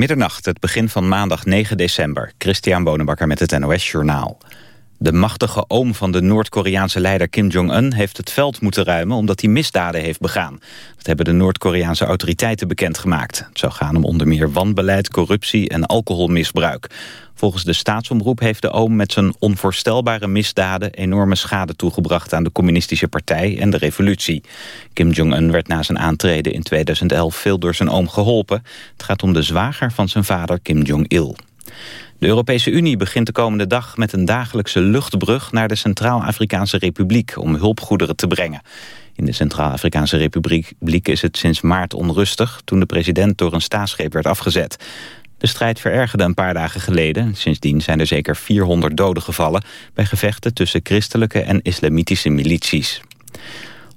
Middernacht, het begin van maandag 9 december. Christian Bonenbakker met het NOS Journaal. De machtige oom van de Noord-Koreaanse leider Kim Jong-un... heeft het veld moeten ruimen omdat hij misdaden heeft begaan. Dat hebben de Noord-Koreaanse autoriteiten bekendgemaakt. Het zou gaan om onder meer wanbeleid, corruptie en alcoholmisbruik. Volgens de staatsomroep heeft de oom met zijn onvoorstelbare misdaden... enorme schade toegebracht aan de communistische partij en de revolutie. Kim Jong-un werd na zijn aantreden in 2011 veel door zijn oom geholpen. Het gaat om de zwager van zijn vader Kim Jong-il. De Europese Unie begint de komende dag met een dagelijkse luchtbrug naar de Centraal-Afrikaanse Republiek om hulpgoederen te brengen. In de Centraal-Afrikaanse Republiek is het sinds maart onrustig toen de president door een staatsgreep werd afgezet. De strijd verergerde een paar dagen geleden. Sindsdien zijn er zeker 400 doden gevallen bij gevechten tussen christelijke en islamitische milities.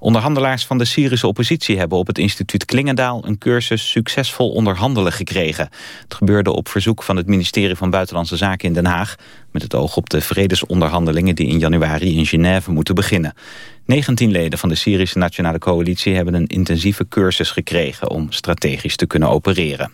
Onderhandelaars van de Syrische oppositie hebben op het instituut Klingendaal een cursus succesvol onderhandelen gekregen. Het gebeurde op verzoek van het ministerie van Buitenlandse Zaken in Den Haag, met het oog op de vredesonderhandelingen die in januari in Genève moeten beginnen. 19 leden van de Syrische Nationale Coalitie hebben een intensieve cursus gekregen om strategisch te kunnen opereren.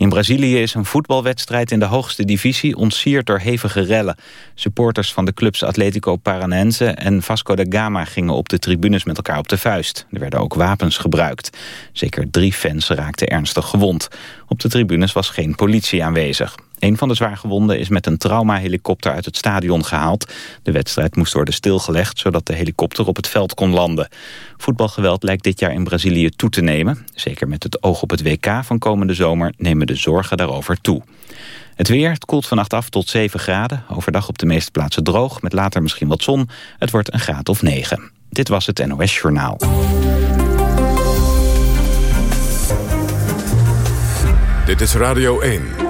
In Brazilië is een voetbalwedstrijd in de hoogste divisie ontsierd door hevige rellen. Supporters van de clubs Atletico Paranense en Vasco da Gama gingen op de tribunes met elkaar op de vuist. Er werden ook wapens gebruikt. Zeker drie fans raakten ernstig gewond. Op de tribunes was geen politie aanwezig. Een van de zwaargewonden is met een traumahelikopter uit het stadion gehaald. De wedstrijd moest worden stilgelegd zodat de helikopter op het veld kon landen. Voetbalgeweld lijkt dit jaar in Brazilië toe te nemen. Zeker met het oog op het WK van komende zomer nemen de zorgen daarover toe. Het weer, het koelt vannacht af tot 7 graden. Overdag op de meeste plaatsen droog, met later misschien wat zon. Het wordt een graad of 9. Dit was het NOS Journaal. Dit is Radio 1.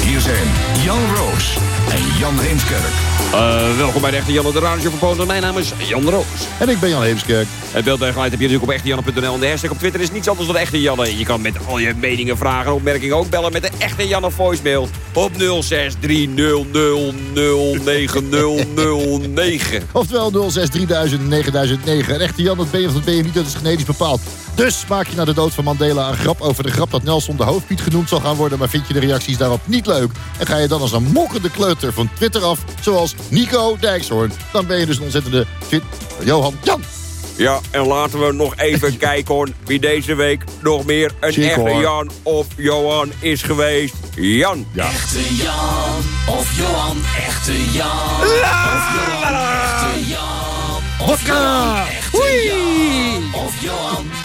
Hier zijn Jan Roos en Jan Heemskerk. Uh, welkom bij de Echte Janne, de Radio Verponen. Mijn naam is Jan Roos. En ik ben Jan Heemskerk. Het beeld en geluid heb je natuurlijk op echtejanne.nl. En de hashtag op Twitter is niets anders dan Echte Janne. Je kan met al je meningen, vragen en opmerkingen ook bellen met de Echte Janne voicemail op 0630090009. Oftewel 0630009009. Een echte Jan, dat ben je of dat ben je niet, dat is genetisch bepaald. Dus maak je na de dood van Mandela een grap over de grap dat Nelson de hoofdpiet genoemd zal gaan worden... maar vind je de reacties daarop niet leuk... en ga je dan als een mokkende kleuter van Twitter af, zoals Nico Dijkshoorn... dan ben je dus een ontzettende Johan Jan. Ja, en laten we nog even kijken hoor, wie deze week nog meer een echte Jan of Johan is geweest. Jan. Ja. Echte Jan of Johan, echte Jan of Johan, echte Jan of Johan, echte Jan of Johan.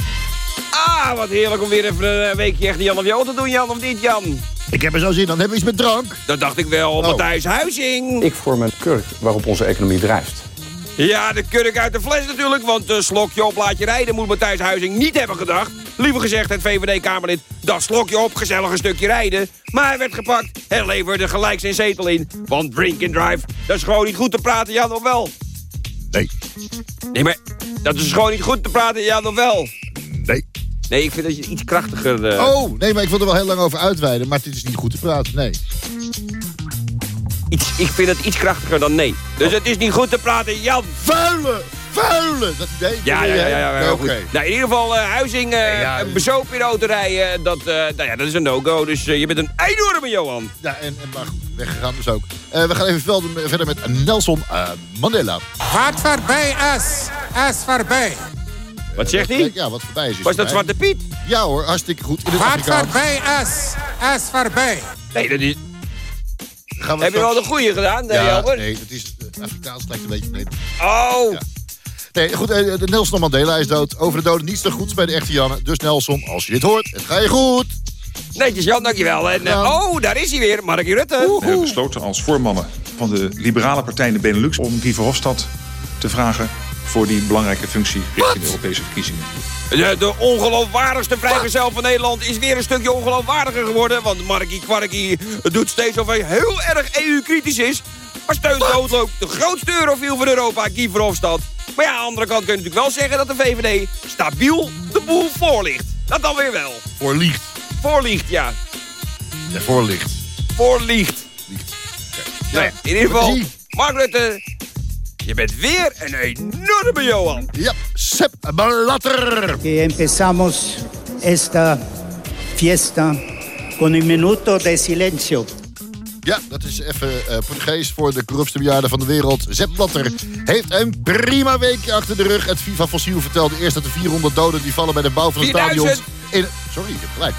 Wat heerlijk om weer even een weekje echte Jan of Johan te doen, Jan of niet, Jan? Ik heb er zo zin Dan Hebben we iets met drank? Dat dacht ik wel. Oh. Matthijs Huizing. Ik vorm een kurk waarop onze economie drijft. Ja, de kurk uit de fles natuurlijk, want een slokje op laat je rijden moet Matthijs Huizing niet hebben gedacht. Liever gezegd het VVD-Kamerlid, dat slokje op, gezellig een stukje rijden. Maar hij werd gepakt en leverde gelijk zijn zetel in. Want drink and drive, dat is gewoon niet goed te praten, ja nog wel. Nee. Nee, maar dat is gewoon niet goed te praten, ja nog wel. Nee. Ik vind dat je iets krachtiger... Uh... Oh, nee, maar ik wil er wel heel lang over uitweiden. Maar het is niet goed te praten, nee. Iets, ik vind het iets krachtiger dan nee. Dus het is niet goed te praten, Jan. Vuilen! Vuilen! Dat, nee, ja, ja, ja, ja, ja, Oké. Nou, in ieder geval, uh, Huizing, uh, ja, bezoop in de auto rijden, dat, uh, nou ja, dat is een no-go. Dus je bent een enorme Johan. Ja, en, en maar goed, weggegaan dus ook. we gaan even verder met Nelson Mandela. Vaart voorbij, as. As voorbij. Wat zegt hij? Ja, wat voorbij is. Was dat Zwarte Piet? Ja hoor, hartstikke goed. In het Vaart voorbij, as. As voorbij. Nee, dat is... Gaan we Heb je wel de goede gedaan, nee, ja, Nee, het is Afrikaans lijkt een beetje... Nee. Oh! Ja. Nee, goed, uh, Nelson Mandela is dood. Over de doden niets zo goeds bij de echte Janne. Dus Nelson, als je dit hoort, het ga je goed. Netjes Jan, dankjewel. En, uh, oh, daar is hij weer, Mark Rutte. We hebben besloten als voormannen van de liberale partij in de Benelux... om Guy Verhofstadt te vragen voor die belangrijke functie richting de Europese verkiezingen. De, de ongeloofwaardigste vrijgezel van Nederland is weer een stukje ongeloofwaardiger geworden. Want Markie Kwarkie doet steeds of hij heel erg EU-kritisch is. Maar steunt doodloop de grootste eurofiel van Europa, Guy Verhofstadt. Maar ja, aan de andere kant kun je natuurlijk wel zeggen dat de VVD stabiel de boel voorligt. Dat dan weer wel. Voorliegt. Voorliegt, ja. Ja, voorlicht. Voorliegt. Nou ja, in ieder geval. Mark Rutte, je bent weer een enorme Johan. Ja, Sepp Blatter. que empezamos esta fiesta con un minuto de silencio. Ja, dat is even eh Portugees voor de corruptste bejaarde van de wereld. Sepp Blatter heeft een prima weekje achter de rug. Het FIFA Fossiel vertelde eerst dat de 400 doden die vallen bij de bouw van de 4000. stadions... In, sorry, je hebt gelijk.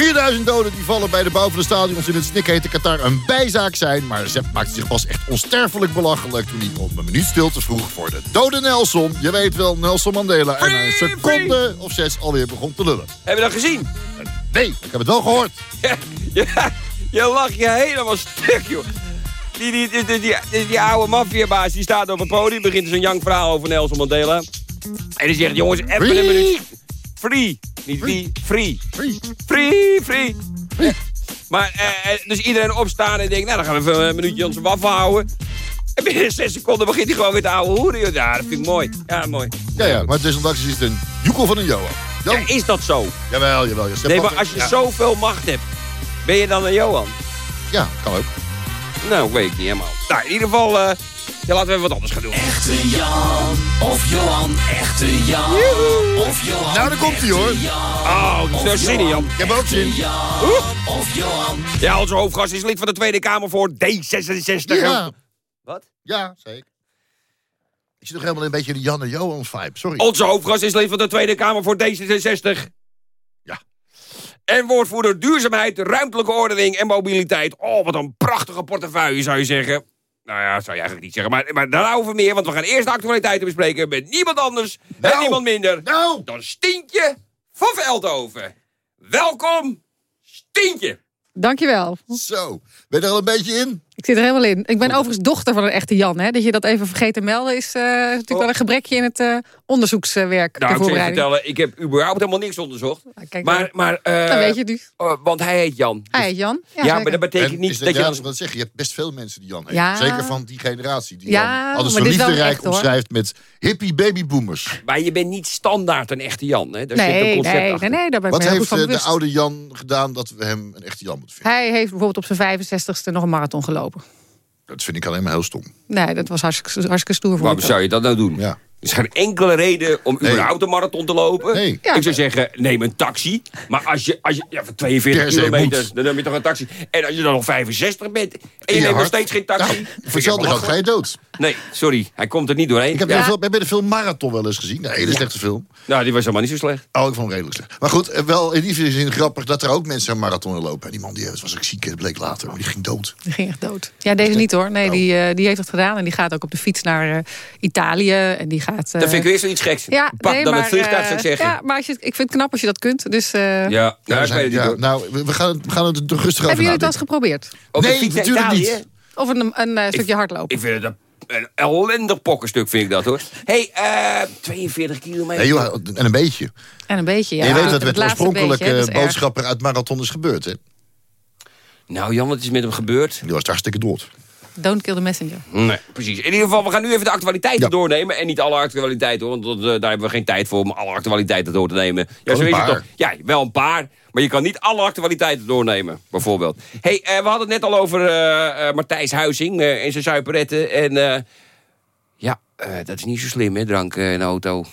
4000 doden die vallen bij de bouw van de stadions in het snikhete Qatar een bijzaak zijn. Maar Sepp maakte zich pas echt onsterfelijk belachelijk toen hij om een minuut stilte vroeg voor de dode Nelson. Je weet wel, Nelson Mandela. En na een seconde of zes alweer begon te lullen. Heb je dat gezien? Nee, ik heb het wel gehoord. Ja, ja, je lacht je helemaal stuk, joh. Die, die, die, die, die, oude maffiabaas die staat op het podium, begint zo'n jank verhaal over Nelson Mandela. En die zegt, jongens, even een minuut. Free. Niet free, free. Free. Free, free. Maar, eh, eh, dus iedereen opstaan en denkt, nou, dan gaan we even een minuutje onze waffen houden. En binnen zes seconden begint hij gewoon weer te ouwe hoeren. Ja, dat vind ik mooi. Ja, mooi. Ja, ja, maar desondanks is het een joekel van een Johan. Ja, is dat zo? Jawel, jawel. Je Nee, maar als je ja. zoveel macht hebt, ben je dan een Johan? Ja, kan ook. Nou, weet ik niet helemaal. Nou, in ieder geval, eh, ja, laten we even wat anders gaan doen. Echte Jan of Johan, echte Jan of Johan. Nou, daar komt hij hoor. Jan Oh, heb er zin in, Jan. Ik heb ook zin. Jan of Johan. Ja, onze hoofdgast is lid van de Tweede Kamer voor D66. Ja, Wat? ja, zeker. Ik zit nog helemaal in een beetje de Jan en Johan vibe. Sorry. Onze hoofdgast is lid van de Tweede Kamer voor D66. Ja. En woordvoerder duurzaamheid, ruimtelijke ordening en mobiliteit. Oh, wat een prachtige portefeuille, zou je zeggen. Nou ja, zou je eigenlijk niet zeggen. Maar, maar daar houden we meer, want we gaan eerst de actualiteiten bespreken... met niemand anders en Nou. niemand minder Nou, dan Stientje van Veldhoven. Welkom, Stientje. Dankjewel. zo. Ben je er al een beetje in? Ik zit er helemaal in. Ik ben overigens dochter van een echte Jan. Hè? Dat je dat even vergeet te melden is eh, natuurlijk Oh. wel een gebrekje in het eh, onderzoekswerk. Nou, ik zal je vertellen, ik heb überhaupt helemaal niks onderzocht. Nou, Kijk, Maar, maar eh, dan weet je nu. oh, want hij heet Jan. Hij heet Jan. Ja, maar dat betekent En niet is dat je ja, dan... wat zeg je? Je hebt best veel mensen die Jan heten. Ja. Zeker van die generatie. Die Ja, Jan alles zo is liefderijk echt, hoor. omschrijft met hippie babyboomers. Maar je bent niet standaard een echte Jan, hè? Daar zit een Nee, concept nee, achter. nee, nee, daar ben ik Wat heeft van de oude Jan gedaan dat we hem een echte Jan moeten vinden? Hij heeft bijvoorbeeld op zijn 65ste nog een marathon gelopen. Dat vind ik alleen maar heel stom. Nee, dat was hartstikke, hartstikke stoer voor Waarom zou je dat nou doen? Ja. Er is geen enkele reden om Nee. überhaupt een marathon te lopen. Nee. Ja. Ik zou zeggen, neem een taxi. Maar als je, als je ja, voor 42 Per se kilometer, dan neem je toch een taxi. En als je dan nog 65 bent en je neemt nog steeds geen taxi. Nou, hetzelfde geld ga je dood. Nee, sorry, hij komt er niet doorheen. Ik heb, Ja. de, film, de film Marathon wel eens gezien? Een hele slechte film. Nou, die was helemaal niet zo slecht. Oh, ik vond hem redelijk slecht. Maar goed, eh, wel in die zin grappig dat er ook mensen een marathon lopen. En die man die eh, was ook ziek, het bleek later. Maar die ging dood. Die ging echt dood. Ja, deze niet hoor. Nee, die, eh, die heeft het gedaan. En die gaat ook op de fiets naar eh, Italië. En die gaat... eh, Dat vind ik weer zoiets geks. ja, Pak nee, dan maar, het vliegtuig, eh, zou ik zeggen. Ja, maar als je, ik vind het knap als je dat kunt. Dus eh, Ja, nou, we ik zijn- het ja, nou, we gaan, het, we gaan het rustig over hebben jullie het al eens geprobeerd? Op Nee, natuurlijk Italië? niet. Of een, een eh, stukje hardlopen? Ik vind het een, een ellendig pokkenstuk, vind ik dat hoor. hey, eh 42 kilometer. Nee, joh, en een beetje. En een beetje, ja. en je weet Het wat met oorspronkelijke dat boodschapper uit Marathon is gebeurd. Hè? Nou Jan, wat is met hem gebeurd? Die was hartstikke dood. Don't kill the messenger. Nee, precies. In ieder geval, we gaan nu even de actualiteiten Ja. doornemen. En niet alle actualiteiten, hoor, want dat, eh, daar hebben we geen tijd voor om alle actualiteiten door te nemen. Ja, Wel zo een is het paar. toch. Ja, wel een paar. Maar je kan niet alle actualiteiten doornemen, bijvoorbeeld. hey, eh, we hadden het net al over eh eh, Martijs Huizing eh, en zijn suiperetten. En eh, ja, eh, dat is niet zo slim, hè, drank in de auto.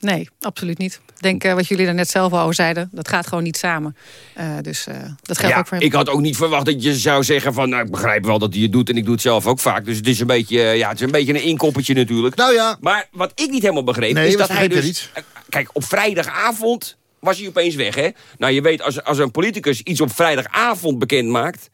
Nee, absoluut niet. Ik denk eh, wat jullie er net zelf al over zeiden. Dat gaat gewoon niet samen. Eh, dus eh, dat geldt Ja, ook voor hem. ik had ook niet verwacht dat je zou zeggen van... Nou, ik begrijp wel dat hij het doet en ik doe het zelf ook vaak. Dus het is een beetje, ja, het is een, beetje een inkoppertje natuurlijk. Nou ja, Maar wat ik niet helemaal begreep, Nee, is dat hij dus... eh, Kijk, op vrijdagavond was hij opeens weg, hè? Nou, je weet, als, als een politicus iets op vrijdagavond bekend maakt...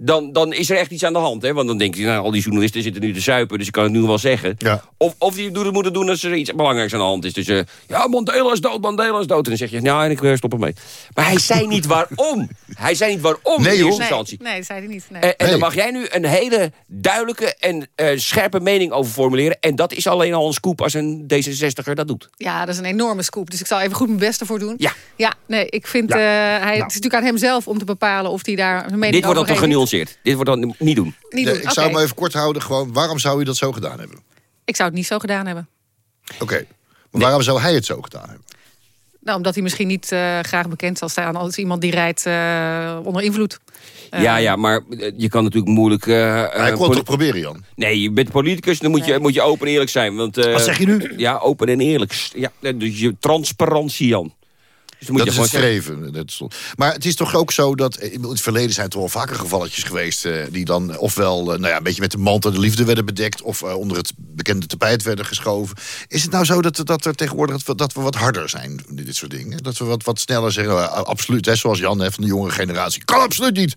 Dan, dan is er echt iets aan de hand, hè? Want dan denk je, nou, al die journalisten zitten nu te zuipen... dus ik kan het nu wel zeggen. Ja. Of, of die doen het moeten doen als er iets belangrijks aan de hand is. Dus, eh, ja, Mandela is dood, Mandela is dood. En dan zeg je, nou, en ik eh, stop ermee. Maar hij zei niet waarom. Hij zei niet waarom Nee, in eerste nee, instantie. nee, dat zei hij niet. Nee. En, en Nee. dan mag jij nu een hele duidelijke en eh, scherpe mening over formuleren. En dat is alleen al een scoop als een D66er dat doet. Ja, dat is een enorme scoop. Dus ik zal even goed mijn best ervoor doen. Ja. Ja, nee, ik vind... Ja. Eh, hij, Het is natuurlijk aan hem zelf om te bepalen of hij daar een mening Dit wordt over dan te heeft. Genuanceerd. Dit wordt dan niet doen. Niet de- doen. ik zou hem even kort houden. Gewoon, waarom zou u dat zo gedaan hebben? Ik zou het niet zo gedaan hebben. Oké. Maar waarom zou hij het zo gedaan hebben? Nou, omdat hij misschien niet eh, graag bekend zal staan als iemand die rijdt eh, onder invloed. Eh, ja, ja, maar je kan natuurlijk moeilijk... eh, Hij kon het toch proberen, Jan? Nee, je bent politicus, dan moet je, moet je open en eerlijk zijn. Want, eh, Wat zeg je nu? Ja, open en eerlijk. Ja, dus je transparantie, Jan. Dus moet dat je is het gewoon zeggen- streven. Dat stond. Maar het is toch ook zo dat... eh, In het verleden zijn er wel vaker gevalletjes geweest... eh, die dan ofwel eh, nou ja, een beetje met de mantel de liefde werden bedekt... of eh, onder het bekende tapijt werden geschoven. Is het nou zo dat, dat er tegenwoordig dat we, dat we wat harder zijn in dit soort dingen? Dat we wat, wat sneller zeggen, nou, absoluut, hè, zoals Jan hè, van de jonge generatie. Kan absoluut niet!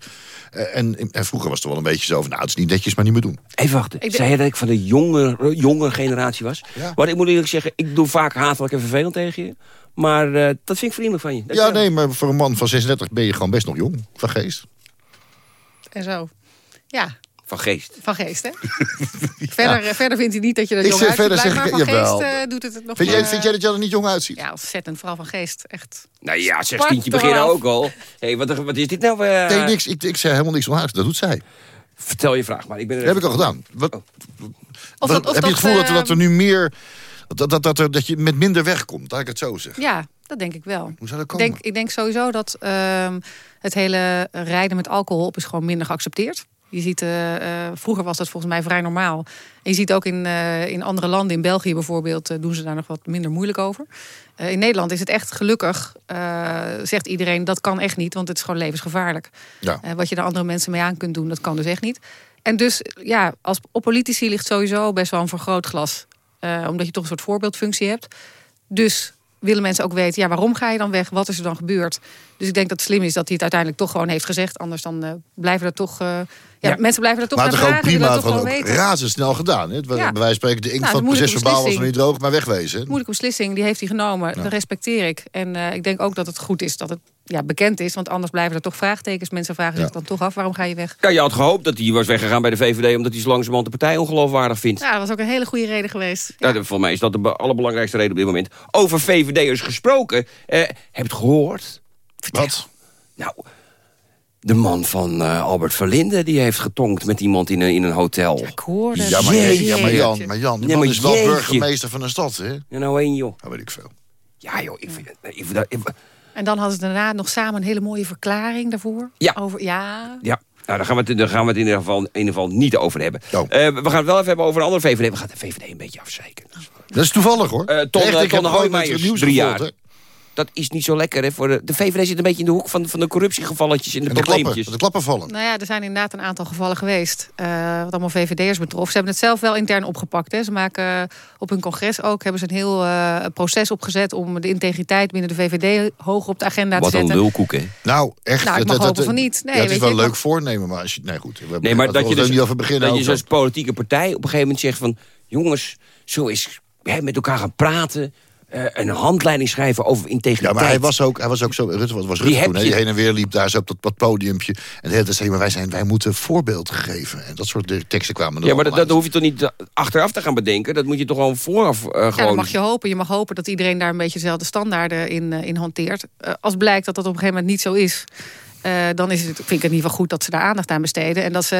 Eh, en, en vroeger was het wel een beetje zo van... nou, het is niet netjes, maar niet meer doen. Even wachten. Ik Zei je dat ik van de jonge, jonge generatie was? Ja. Maar ik moet eerlijk zeggen, ik doe vaak hatelijk en vervelend tegen je. Maar eh, dat vind ik vriendelijk van je. Ja, nee, maar voor een man van 36 ben je gewoon best nog jong. Van geest. En zo. Ja, Van geest. van geest, hè? verder, eh, verder vindt hij niet dat je er Ik jong zeg uitziet. verder zeg ik- maar van jawel. geest eh, doet het het nog... Vind jij, vind jij dat Jan er niet jong uitziet? Ja, ontzettend. Vooral van geest. Echt. Nou ja, 16 Kwart beginnen ook al. Hé, wat, wat is dit nou? eh? Nee, niks. Ik, ik zei helemaal niks van haar. Dat doet zij. Vertel je vraag maar. Ik ben er Dat heb ik al gedaan. Wat, Of wat- dat- of heb je het dat, gevoel dat, dat er nu meer... Dat, dat, dat, er, dat je met minder wegkomt, dat ik het zo zeg. Ja, dat denk ik wel. Hoe zou dat Ik komen? denk, ik denk sowieso dat ehm, het hele rijden met alcohol op is gewoon minder geaccepteerd. Je ziet, eh, eh, vroeger was dat volgens mij vrij normaal. En je ziet ook in, eh, in andere landen, in België bijvoorbeeld, doen ze daar nog wat minder moeilijk over. In Nederland is het echt gelukkig, zegt iedereen, dat kan echt niet, want het is gewoon levensgevaarlijk. Ja. Wat je er andere mensen mee aan kunt doen, dat kan dus echt niet. En dus, ja, als, op politici ligt sowieso best wel een vergrootglas. Eh, omdat je toch een soort voorbeeldfunctie hebt. Dus willen mensen ook weten, ja, waarom ga je dan weg? Wat is er dan gebeurd? Dus ik denk dat het slim is dat hij het uiteindelijk toch gewoon heeft gezegd. Anders dan eh, blijven er toch... eh, ja, Ja. mensen blijven er toch maar naar toch vragen. prima, het toch van gewoon weten. razendsnel gedaan. Hè? Bij Ja. wijze van spreken, de inkt Nou, van het procesverbaal was nog niet droog, maar wegwezen. hè? Moeilijke beslissing, die heeft hij genomen. Dat respecteer ik. En eh, ik denk ook dat het goed is dat het ja, bekend is. Want anders blijven er toch vraagtekens. Mensen vragen zich Ja. dan toch af, waarom ga je weg? Ja, je had gehoopt dat hij was weggegaan bij de VVD... omdat hij zo langzamerhand de partij ongeloofwaardig vindt. Ja, dat was ook een hele goede reden geweest. Ja. voor mij is dat de be- allerbelangrijkste reden op dit moment. Over VVD'ers gesproken. Eh, heb je het gehoord? Wat? Nou, de man van eh, Albert Verlinde... die heeft getonkt met iemand in een, in een hotel. Ik hoorde Ja, maar, Jeetje. ja, maar Jan, maar Jan die Ja, man is wel jeetje. burgemeester van een stad, hè? Ja, nou één, joh. Dat weet ik veel. Ja, joh, ik vind, ik ik- En dan hadden ze daarna nog samen een hele mooie verklaring daarvoor. Ja. Over, ja. ja, nou, daar gaan we het, daar gaan we het in, ieder geval, in ieder geval niet over hebben. Oh. Eh, we gaan het wel even hebben over een andere VVD. We gaan de VVD een beetje afzeiken. Dat is toevallig, hoor. Eh, Ton- Echt, ik Ton nieuws drie jaar. Dat is niet zo lekker, hè? Voor de, de VVD zit een beetje in de hoek van, van de corruptiegevalletjes en de En de klappen, probleempjes. de klappen vallen. Nou ja, er zijn inderdaad een aantal gevallen geweest. eh, wat allemaal VVD'ers betrof. Ze hebben het zelf wel intern opgepakt. Hè. Ze maken eh, op hun congres ook hebben ze een heel eh, proces opgezet om de integriteit binnen de VVD hoger op de agenda Wat te een zetten. lulkoek, hè? Nou, echt. Nou, ik mag hopen van niet. Nee, ja, het is wel een leuk voornemen, maar als je... Nee, goed. We Nee, maar dat je dus, niet over beginnen. dat je zoals politieke partij op een gegeven moment zegt van... jongens, zo is hè, met elkaar gaan praten... eh, een handleiding schrijven over integriteit. Ja, maar hij was ook, hij was ook zo. Rutte was, was Rutte toen, die heen en weer liep daar zo op dat, dat podiumpje. En de hele tijd zei hij, maar wij, zijn, wij moeten voorbeeld geven. En dat soort de- teksten kwamen er Ja, maar dat, hoef je toch niet eh, achteraf te gaan bedenken. Dat moet je toch gewoon vooraf eh, Ja, gewoon... dan mag je hopen. Je mag hopen dat iedereen daar een beetje dezelfde standaarden in, eh, in hanteert. Eh, als blijkt dat dat op een gegeven moment niet zo is... eh, dan is het, vind ik het in ieder geval goed dat ze daar aandacht aan besteden. En dat ze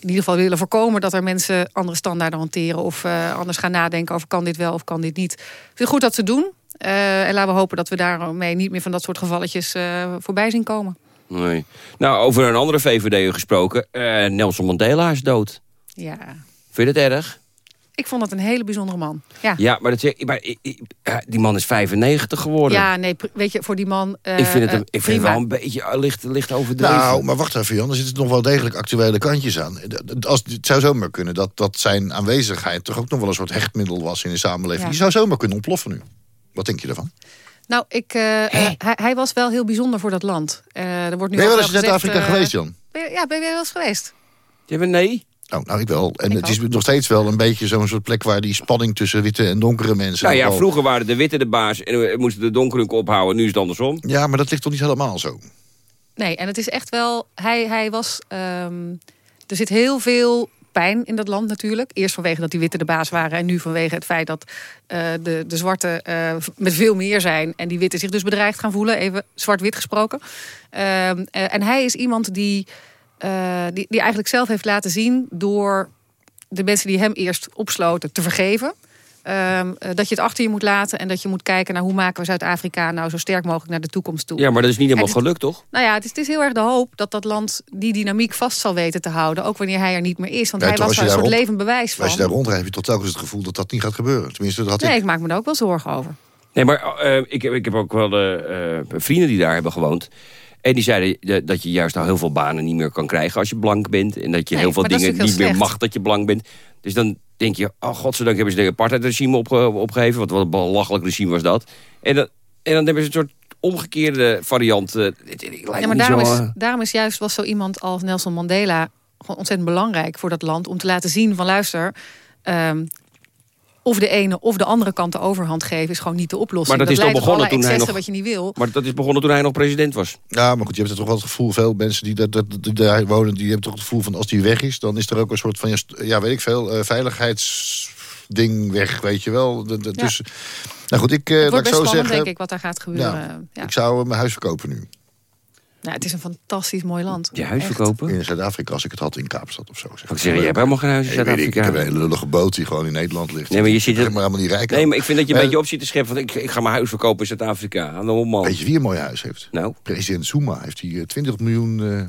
in ieder geval willen voorkomen dat er mensen andere standaarden hanteren. Of eh, anders gaan nadenken over kan dit wel of kan dit niet. Ik vind het goed dat ze het doen. Eh, en laten we hopen dat we daarmee niet meer van dat soort gevalletjes voorbij zien komen. Nee. Nou, over een andere VVD gesproken. Nelson Mandela is dood. Ja. Vind je dat erg? Ik vond het een hele bijzondere man. Ja. Ja, maar, dat zeg, maar ja, die man is 95 geworden. Ja, nee, weet je, voor die man. eh, ik vind het, eh, een, ik vind het wel een beetje eh, licht, licht overdreven. Nou, maar wacht even Jan, er zitten nog wel degelijk actuele kantjes aan. Als, het zou zomaar kunnen dat, dat zijn aanwezigheid... toch ook nog wel een soort hechtmiddel was in de samenleving. Ja. Die zou zomaar kunnen ontploffen nu. Wat denk je daarvan? Nou, ik, eh, eh, hij, hij was wel heel bijzonder voor dat land. Eh, er wordt nu Ben je wel eens in gezegd, Zuid-Afrika eh, geweest, Jan? ben je- ja, ben je wel eens geweest? Ja, maar nee. Oh, nou, ik wel. En Ik het is ook. nog steeds wel een beetje zo'n soort plek... waar die spanning tussen witte en donkere mensen... Nou ja, wel- vroeger waren de witte de baas en we moesten de donkere ophouden. Nu is het andersom. Ja, maar dat ligt toch niet helemaal zo? Nee, en het is echt wel... Hij, hij was... ehm, er zit heel veel pijn in dat land natuurlijk. Eerst vanwege dat die witte de baas waren... en nu vanwege het feit dat eh, de, de zwarte eh, met veel meer zijn... en die witte zich dus bedreigd gaan voelen. Even zwart-wit gesproken. Ehm, eh, en hij is iemand die, eh, die, die eigenlijk zelf heeft laten zien... door de mensen die hem eerst opsloten te vergeven. Ehm, eh, dat je het achter je moet laten en dat je moet kijken naar hoe maken we Zuid-Afrika nou zo sterk mogelijk naar de toekomst toe. Ja, maar dat is niet helemaal het- gelukt, toch? Nou ja, het is, het is heel erg de hoop dat dat land die dynamiek vast zal weten te houden. Ook wanneer hij er niet meer is. Want Nee, hij was als daar een soort levend bewijs Maar als je van. daar rondrijdt, heb je tot telkens het gevoel dat dat niet gaat gebeuren. Tenminste, dat had Nee, ik. ik maak me daar ook wel zorgen over. Nee, maar eh, ik, heb, ik heb ook wel vrienden die daar hebben gewoond. En die zeiden eh, dat je juist nou heel veel banen niet meer kan krijgen als je blank bent. En dat je Nee, heel veel dat dingen niet meer mag dat je blank bent. Dus dan denk je, oh godzijdank hebben ze de apartheidregime opge opgegeven. Wat, wat een belachelijk regime was dat. En dan, en dan hebben ze een soort omgekeerde variant. eh, het, het lijkt Ja, maar daarom zo, is, eh, daarom is juist was zo iemand als Nelson Mandela gewoon ontzettend belangrijk voor dat land. Om te laten zien van luister, ehm, of de ene of de andere kant de overhand geven is gewoon niet de oplossing. Maar dat is toch tot begonnen toen hij nog- excessen wat je niet wil. Maar dat is begonnen toen hij nog president was. Ja, maar goed, je hebt toch wel het gevoel, veel mensen die, dat, dat, die daar wonen, die hebben toch het gevoel van als die weg is, dan is er ook een soort van, ja, weet ik veel, eh, veiligheidsding weg, weet je wel. De, de- Ja. Dus, nou goed, ik, eh, wordt ik best zo spannend, zeggen, denk ik, wat daar gaat gebeuren. Ja. ik zou eh, mijn huis verkopen nu. Nou, het is een fantastisch mooi land. Je huis Echt. verkopen? In Zuid-Afrika, als ik het had in Kaapstad of zo. Zeg. Ik zeg, je hebt helemaal geen huis in Nee, weet ik, ik heb Zuid-Afrika. een hele lullige boot die gewoon in Nederland ligt. Nee, maar je ziet Ik het- helemaal niet rijk. Nee, maar ik vind dat je een Eh, beetje op zit te scheppen. Van, ik, ik ga mijn huis verkopen in Zuid-Afrika. Weet je wie een mooi huis heeft? Nou. President Zuma heeft hier eh, 20 miljoen eh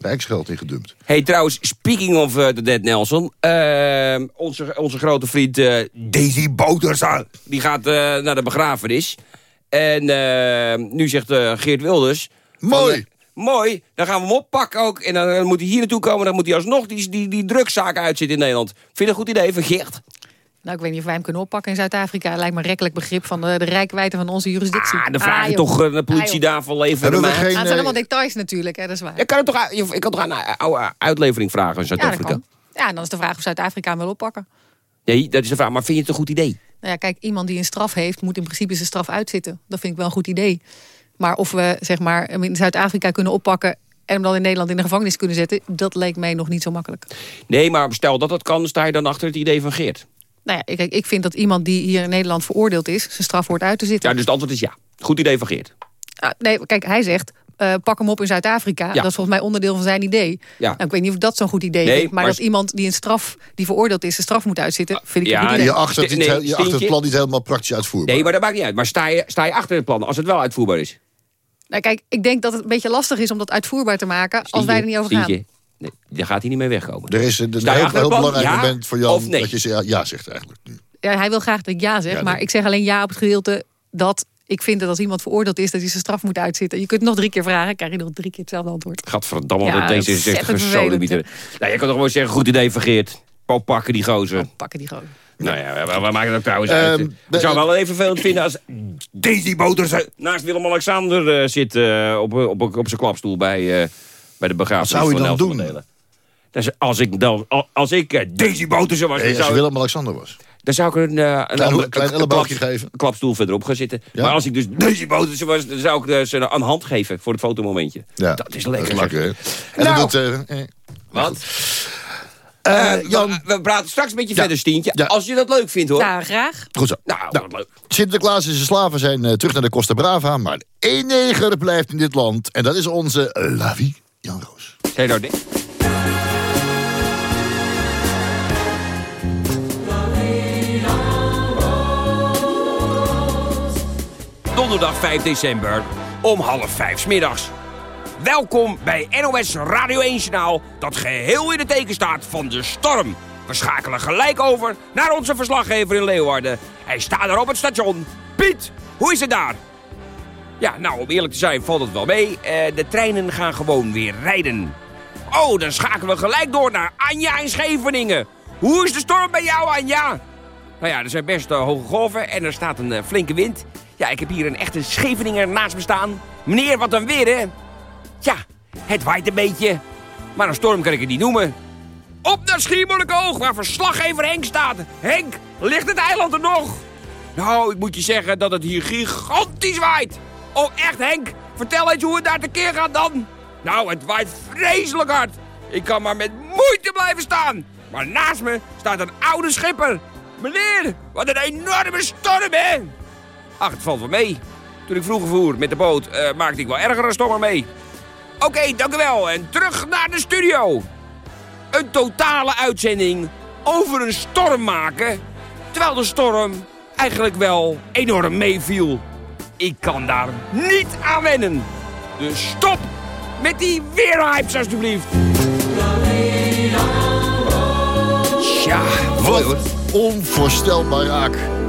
rijksgeld in gedumpt. Hey, trouwens, speaking of eh, the dead Nelson. eh, onze, onze grote vriend eh, Daisy Bouterse. Die gaat eh, naar de begrafenis. En eh, nu zegt eh, Geert Wilders... van, Mooi. Eh, mooi, dan gaan we hem oppakken ook. En dan eh, moet hij hier naartoe komen. Dan moet hij alsnog die, die, die drugszaken uitzitten in Nederland. Vind je dat een goed idee van Geert? Nou, ik weet niet of wij hem kunnen oppakken in Zuid-Afrika. Lijkt me een rekkelijk begrip van de, de rijkwijde van onze jurisdictie. Ah, dan vraag je joh. toch eh, de politie Ah, joh. daarvan leveren. Geen- Ah, het zijn eh, allemaal details natuurlijk, hè, dat is waar. Ik kan, het toch, ik kan toch een oude uitlevering vragen in ja, dat Zuid-Afrika? Ja, dan is de vraag of Zuid-Afrika hem wil oppakken. Nee, dat is de vraag. Maar vind je het een goed idee? Nou ja, kijk, iemand die een straf heeft, moet in principe zijn straf uitzitten. Dat vind ik wel een goed idee. Maar of we zeg maar, hem in Zuid-Afrika kunnen oppakken... en hem dan in Nederland in de gevangenis kunnen zetten... dat leek mij nog niet zo makkelijk. Nee, maar stel dat dat kan, sta je dan achter het idee van Geert? Nou ja, kijk, ik vind dat iemand die hier in Nederland veroordeeld is... zijn straf hoort uit te zitten. Ja, dus het antwoord is ja. Goed idee van Geert. Ah, nee, kijk, hij zegt... eh, pak hem op in Zuid-Afrika. Dat is volgens mij onderdeel van zijn idee. Ja. Nou, ik weet niet of ik dat zo'n goed idee Nee, vind. Maar, maar- dat iemand die een straf, die veroordeeld is, zijn straf moet uitzitten, vind ik Ja, een goed idee. Je achter, het, nee, je achter het plan niet helemaal praktisch uitvoerbaar. Nee, maar dat maakt niet uit. Maar sta je, sta je achter het plan als het wel uitvoerbaar is? Nou, kijk, ik denk dat het een beetje lastig is om dat uitvoerbaar te maken... als wij er niet over gaan. Nee, daar gaat hij niet mee wegkomen. Er is een, heel, belangrijk Ja moment voor Jan of nee? dat je ze- ja, ja zegt eigenlijk nu. Ja, hij wil graag dat ik ja zeg, Ja, maar ik zeg alleen ja op het gedeelte dat ik vind dat als iemand veroordeeld is, dat hij zijn straf moet uitzitten. Je kunt het nog drie keer vragen, krijg je nog drie keer hetzelfde antwoord. Gadverdamme, Ja, ja, deze is echt ontzettend gesodemieter. Nou, je kan toch gewoon zeggen, goed idee vergeerd. Pop pakken die gozer. Pakken die gewoon. Nou ja, we, we maken dat trouwens Ehm, uit. Ik zou wel even vervelend vinden als Daisy Boters naast Willem-Alexander eh, zit eh, op, op, op, zijn klapstoel bij, eh, bij de begrafenis Wat zou van dan Nelson doen? Dus als ik, dan, als ik eh, Daisy Boters was, Nee, als je zou, Willem-Alexander was. Dan zou ik een, eh, een Klein- andere klein een geven. klapstoel verderop gaan zitten. Ja. Maar als ik dus Daisy Boters was, dan zou ik eh, ze een hand geven voor het fotomomentje. Ja, Dat is lekker. lekker. hè? En Nou. dat eh, eh, Wat? Jan, we, we praten straks een beetje Ja. verder, Stientje. Ja. Als je dat leuk vindt, hoor. Nou, graag. goed zo. Nou, Nou, leuk. Sinterklaas en zijn slaven zijn terug naar de Costa Brava. Maar één neger blijft in dit land. En dat is onze uh, Lavi Jan Roos. Zeg nou Donderdag 5 december om half vijf 's middags. Welkom bij NOS Radio 1 Journaal dat geheel in het teken staat van de storm. We schakelen gelijk over naar onze verslaggever in Leeuwarden. Hij staat er op het station. Piet, hoe is het daar? Ja, nou, om eerlijk te zijn valt het wel mee. Eh, de treinen gaan gewoon weer rijden. Oh, dan schakelen we gelijk door naar Anja in Scheveningen. Hoe is de storm bij jou, Anja? Nou ja, er zijn best eh, hoge golven en er staat een eh, flinke wind. Ja, ik heb hier een echte Scheveninger naast me staan. Meneer, wat een weer, hè? Ja, het waait een beetje. Maar een storm kan ik het niet noemen. Op naar Schiermonnikoog, waar verslaggever Henk staat. Henk, ligt het eiland er nog? Nou, ik moet je zeggen dat het hier gigantisch waait. Oh, echt, Henk? Vertel eens hoe het daar tekeer gaat dan. Nou, het waait vreselijk hard. Ik kan maar met moeite blijven staan. Maar naast me staat een oude schipper. Meneer, wat een enorme storm, hè? Ach, het valt wel mee. Toen ik vroeger voer met de boot, eh, maakte ik wel ergere stormen mee. Oké, dank u wel. En terug naar de studio. Een totale uitzending over een storm maken... terwijl de storm eigenlijk wel enorm meeviel. Ik kan daar niet aan wennen. Dus stop met die weerhypes alsjeblieft. Tja. Wat onvoorstelbaar raak.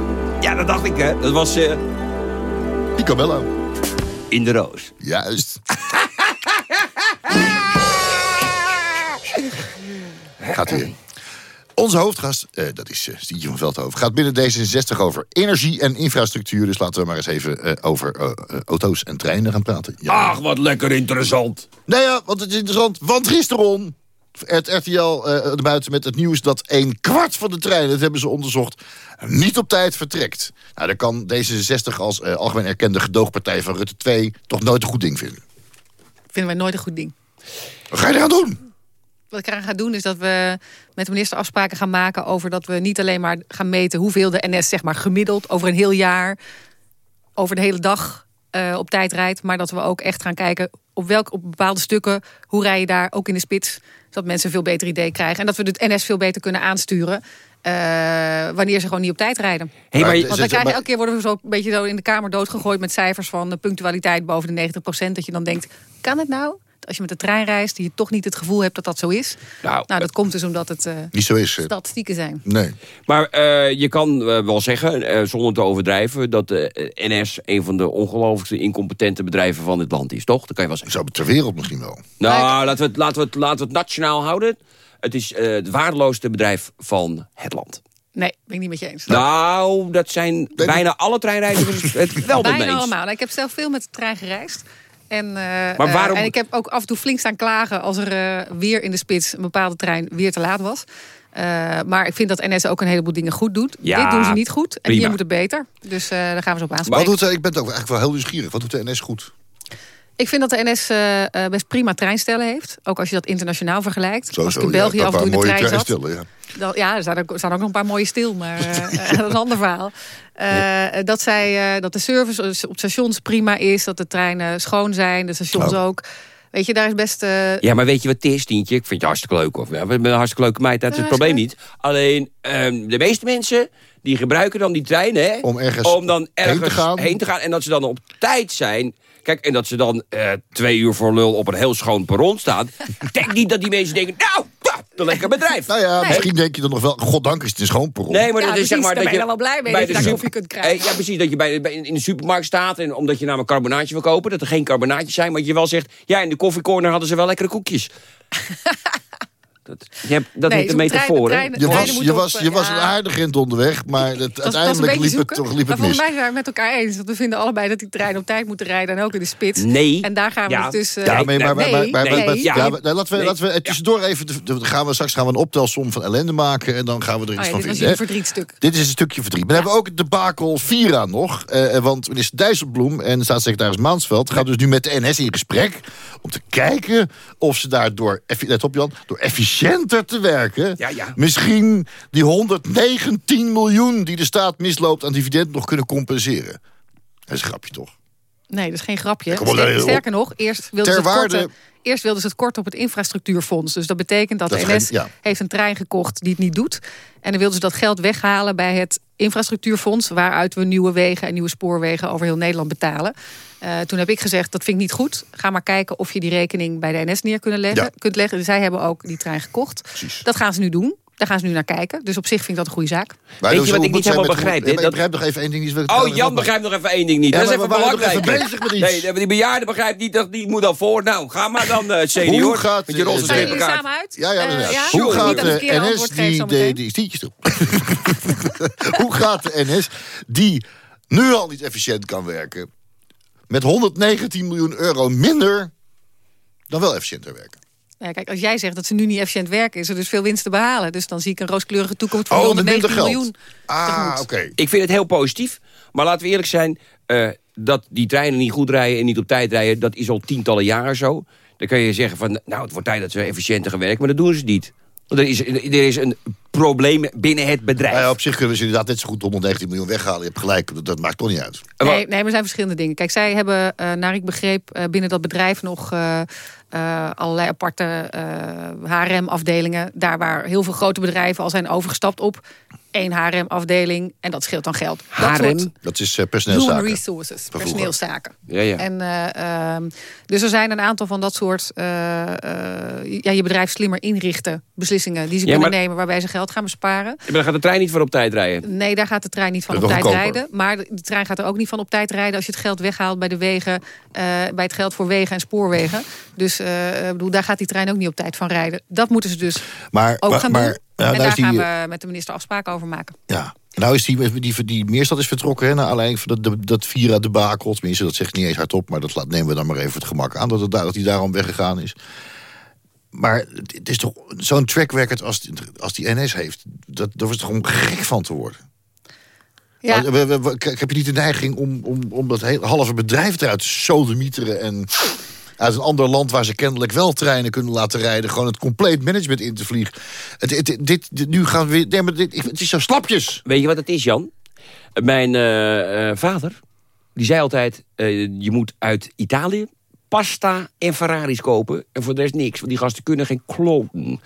Ja, dat dacht ik hè. Dat was eh, Picobello. in de roos. Juist. Gaat weer. Onze hoofdgast, eh, dat is eh, Stientje van Veldhoven, gaat binnen D66 over energie en infrastructuur. Dus laten we maar eens even eh, over eh, eh, auto's en treinen gaan praten. Ja. Ach, wat lekker interessant. Nou ja, want het is interessant. Want gisteren het RTL eh er buiten met het nieuws dat een kwart van de treinen, dat hebben ze onderzocht, niet op tijd vertrekt. Nou, daar kan D66 als eh, algemeen erkende gedoogpartij van Rutte 2 toch nooit een goed ding vinden. Vinden wij nooit een goed ding. Wat ga je eraan doen? Wat ik eraan ga doen is dat we met de minister afspraken gaan maken... over dat we niet alleen maar gaan meten hoeveel de NS zeg maar, gemiddeld... over een heel jaar, over de hele dag eh, op tijd rijdt... maar dat we ook echt gaan kijken op, welk, op bepaalde stukken... hoe rij je daar, ook in de spits... zodat mensen een veel beter idee krijgen. En dat we de NS veel beter kunnen aansturen... eh, wanneer ze gewoon niet op tijd rijden. Hey, maar, Want dan krijg je elke keer worden we zo een beetje zo in de kamer doodgegooid... met cijfers van de punctualiteit boven de 90%. Dat je dan denkt, kan het nou? Als je met de trein reist, die je toch niet het gevoel hebt dat dat zo is. Nou, Nou, dat komt dus omdat het eh, Niet zo is statistieken zijn. Nee. Maar eh, je kan eh, wel zeggen, eh, zonder te overdrijven... dat de NS een van de ongelooflijkste incompetente bedrijven van dit land is, toch? Dat kan je wel zeggen. Zo ter wereld misschien wel. Nou, laten we, het, laten, we het, laten we het nationaal houden. Het is eh, het waardeloosste bedrijf van het land. Nee, ben ik niet met je eens. Nou, dat zijn bijna alle treinreizigers het wel Bijna eens. allemaal. Nou, Ik heb zelf veel met de trein gereisd. En, eh, Maar eh, waarom- en ik heb ook af en toe flink staan klagen... als er eh, weer in de spits een bepaalde trein weer te laat was. Eh, maar ik vind dat NS ook een heleboel dingen goed doet. Ja, Dit doen ze niet goed. En prima. hier moet het beter. Dus eh, daar gaan we ze op Wat aanspreken. doet, de- ik ben ook eigenlijk wel heel nieuwsgierig. Wat doet de NS goed? Ik vind dat de NS eh, eh, best prima treinstellen heeft. Ook als je dat internationaal vergelijkt. Zo, als ik in ja, België een af en toe in de trein zat. ja. Dan, ja, er staan, ook, er staan ook nog een paar mooie stil, maar eh, dat is een ander verhaal. Eh, dat, zij, eh, dat de service op stations prima is, dat de treinen schoon zijn, de stations Oh. ook. Weet je, daar is best... eh, Ja, maar weet je wat het is, Tientje? Ik vind je hartstikke leuk. Of, ja, we hebben een hartstikke leuke meid, dat is het Ja, probleem niet. Alleen, ehm, de meeste mensen, die gebruiken dan die treinen... Hè, Om ergens om dan heen te ergens gaan. heen te gaan. En dat ze dan op tijd zijn... Kijk, en dat ze dan eh, twee uur voor lul op een heel schoon perron staan. Ik denk niet dat die mensen denken, nou, een lekker bedrijf. Nou ja, misschien denk je dan nog wel... Goddank is het een schoon perron. Nee, maar Ja, dat is zeg maar daar dat ben je je dan wel blij mee bij dat je daar koffie kunt krijgen. Eh, ja, precies. Dat je bij, bij- in de supermarkt staat en omdat je namelijk carbonaatje wil kopen, dat er geen carbonaatjes zijn, maar je wel zegt, ja, in de koffiecorner hadden ze wel lekkere koekjes. dat je hebt, dat Nee, heet de metafoor, trein- Je was, je op, was, eh, je was een aardig eind onderweg, maar het, is- is een uiteindelijk liep het, toch, liep het mis. volgens mij zijn we het met elkaar eens. Want we vinden allebei dat die trein op tijd moeten rijden. En ook in de spits. Nee. En daar gaan we Ja. dus... eh, Ja, maar, maar, maar, maar, nee, maar- maar- nee. ja, laten we, Nee. laten we het tussendoor even... de- de- gaan we, straks gaan we een optelsom van ellende maken... en dan gaan we er iets Oh ja, van dit vinden. jullie hè. verdrietstuk. Dit is een stukje verdriet. Maar dan hebben we ook het debakel Vira nog. eh, want minister Dijsselbloem en staatssecretaris Maansveld... gaan dus nu met de NS in gesprek... om te kijken of ze daardoor... effi- Let op Jan, door efficiënter te werken... Ja, ja. misschien die 119 miljoen die de staat misloopt... aan dividend nog kunnen compenseren. Dat is een grapje toch? Nee, dat is geen grapje. Sterker nog, eerst wilden, ze het korten, eerst wilden ze het kort op het infrastructuurfonds. Dus dat betekent dat, Dat de geen- NS ja. heeft een trein gekocht die het niet doet. En dan wilden ze dat geld weghalen bij het infrastructuurfonds... waaruit we nieuwe wegen en nieuwe spoorwegen over heel Nederland betalen. Eh, toen heb ik gezegd, dat vind ik niet goed. Ga maar kijken of je die rekening bij de NS neer kunnen leggen, Ja. kunt leggen. Zij hebben ook die trein gekocht. Precies. Dat gaan ze nu doen. Daar gaan ze nu naar kijken. Dus op zich vind ik dat een goede zaak. Maar Weet je wat ik niet helemaal met- begrijp, Ja, hè? maar Dat- Ik begrijp nog even één ding. niet. Oh, Jan begrijpt nog even één ding niet. Ja, dat is even we belangrijk. even bezig met iets. Nee, die bejaarde begrijpt niet dat die moet dan voor. Nou, ga maar dan, eh senior. Hoe gaat, met je roze samen uit? Ja, ja, Eh, ja? Hoe gaat de NS die, stietjes? Hoe gaat de NS die nu al niet efficiënt kan werken... met 119 miljoen euro minder dan wel efficiënter werken? Ja, kijk, als jij zegt dat ze nu niet efficiënt werken... is er dus veel winst te behalen. Dus dan zie ik een rooskleurige toekomst voor Oh, met minder 190 geld. miljoen. Ah, oké. Ik vind het heel positief. Maar laten we eerlijk zijn. eh, dat die treinen niet goed rijden en niet op tijd rijden... dat is al tientallen jaren zo. Dan kan je zeggen van... nou, het wordt tijd dat ze efficiënter gaan werken. Maar dat doen ze niet. Want er is, er is een probleem binnen het bedrijf. Ja, op zich kunnen ze inderdaad net zo goed 119 miljoen weghalen. Je hebt gelijk, dat, dat maakt toch niet uit. Nee, nee, maar er zijn verschillende dingen. Kijk, zij hebben, eh, naar ik begreep, eh, binnen dat bedrijf nog... eh, eh, allerlei aparte HRM-afdelingen. Daar waar heel veel grote bedrijven al zijn overgestapt op één HRM-afdeling. En dat scheelt dan geld. Dat HRM? soort Dat is eh, personeelszaken. Human resources, personeelszaken. Ja, ja. En, eh, ehm, dus er zijn een aantal van dat soort eh, eh, ja, je bedrijf slimmer inrichten beslissingen die ze Ja, kunnen maar- nemen waarbij ze geld gaan besparen. Maar dan gaat de trein niet voor op tijd rijden. Nee, daar gaat de trein niet van op tijd rijden. Maar de de trein gaat er ook niet van op tijd rijden als je het geld weghaalt bij de wegen, eh, bij het geld voor wegen en spoorwegen. Dus eh, ik bedoel, daar gaat die trein ook niet op tijd van rijden. Dat moeten ze dus Maar, ook maar, gaan maar, doen. en nou daar die, gaan we met de minister afspraken over maken. Ja. Nou is die, die, die Meerstad is vertrokken, hè, naar aanleiding van dat, dat, dat Vira debakel. Tenminste, dat zegt niet eens hardop, maar dat laat, nemen we dan maar even het gemak aan... dat, het, dat hij daarom weggegaan is. Maar het is toch zo'n track record als, die- als die NS heeft... Dat, daar was toch om gek van te worden. Ja. Kijk, heb je niet de neiging om, om, om dat hele halve bedrijf eruit te sodemieteren... en uit een ander land waar ze kennelijk wel treinen kunnen laten rijden... gewoon het compleet management in te vliegen. Het, dit- nu gaan we weer... Nee, maar dit, het is zo slapjes. Weet je wat het is, Jan? Mijn eh, eh, vader, die zei altijd... eh, je moet uit Italië pasta en Ferraris kopen... en voor de rest niks, want die gasten kunnen geen kloten.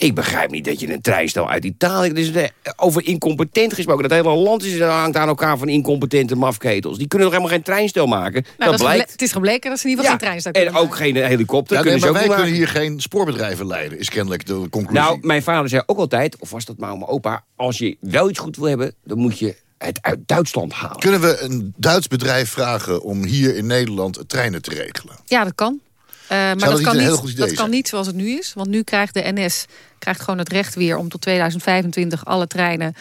Ik begrijp niet dat je een treinstel uit Italië... Eh, over incompetent gesproken. Dat hele land is, hangt aan elkaar van incompetente mafketels. Die kunnen toch helemaal geen treinstel maken? Nou, dat blijkt. het is gebleken dat ze in ieder geval geen trein staan En ook geen helikopter Ja, nee, kunnen maar ze ook wij niet kunnen hier geen spoorbedrijven leiden, is kennelijk de conclusie. Nou, mijn vader zei ook altijd, of was dat maar mijn opa... als je wel iets goed wil hebben, dan moet je het uit Duitsland halen. Kunnen we een Duits bedrijf vragen om hier in Nederland treinen te regelen? Ja, dat kan. Eh, maar dat niet kan, niet, dat kan niet zoals het nu is. Want nu krijgt de NS krijgt gewoon het recht weer om tot 2025 alle treinen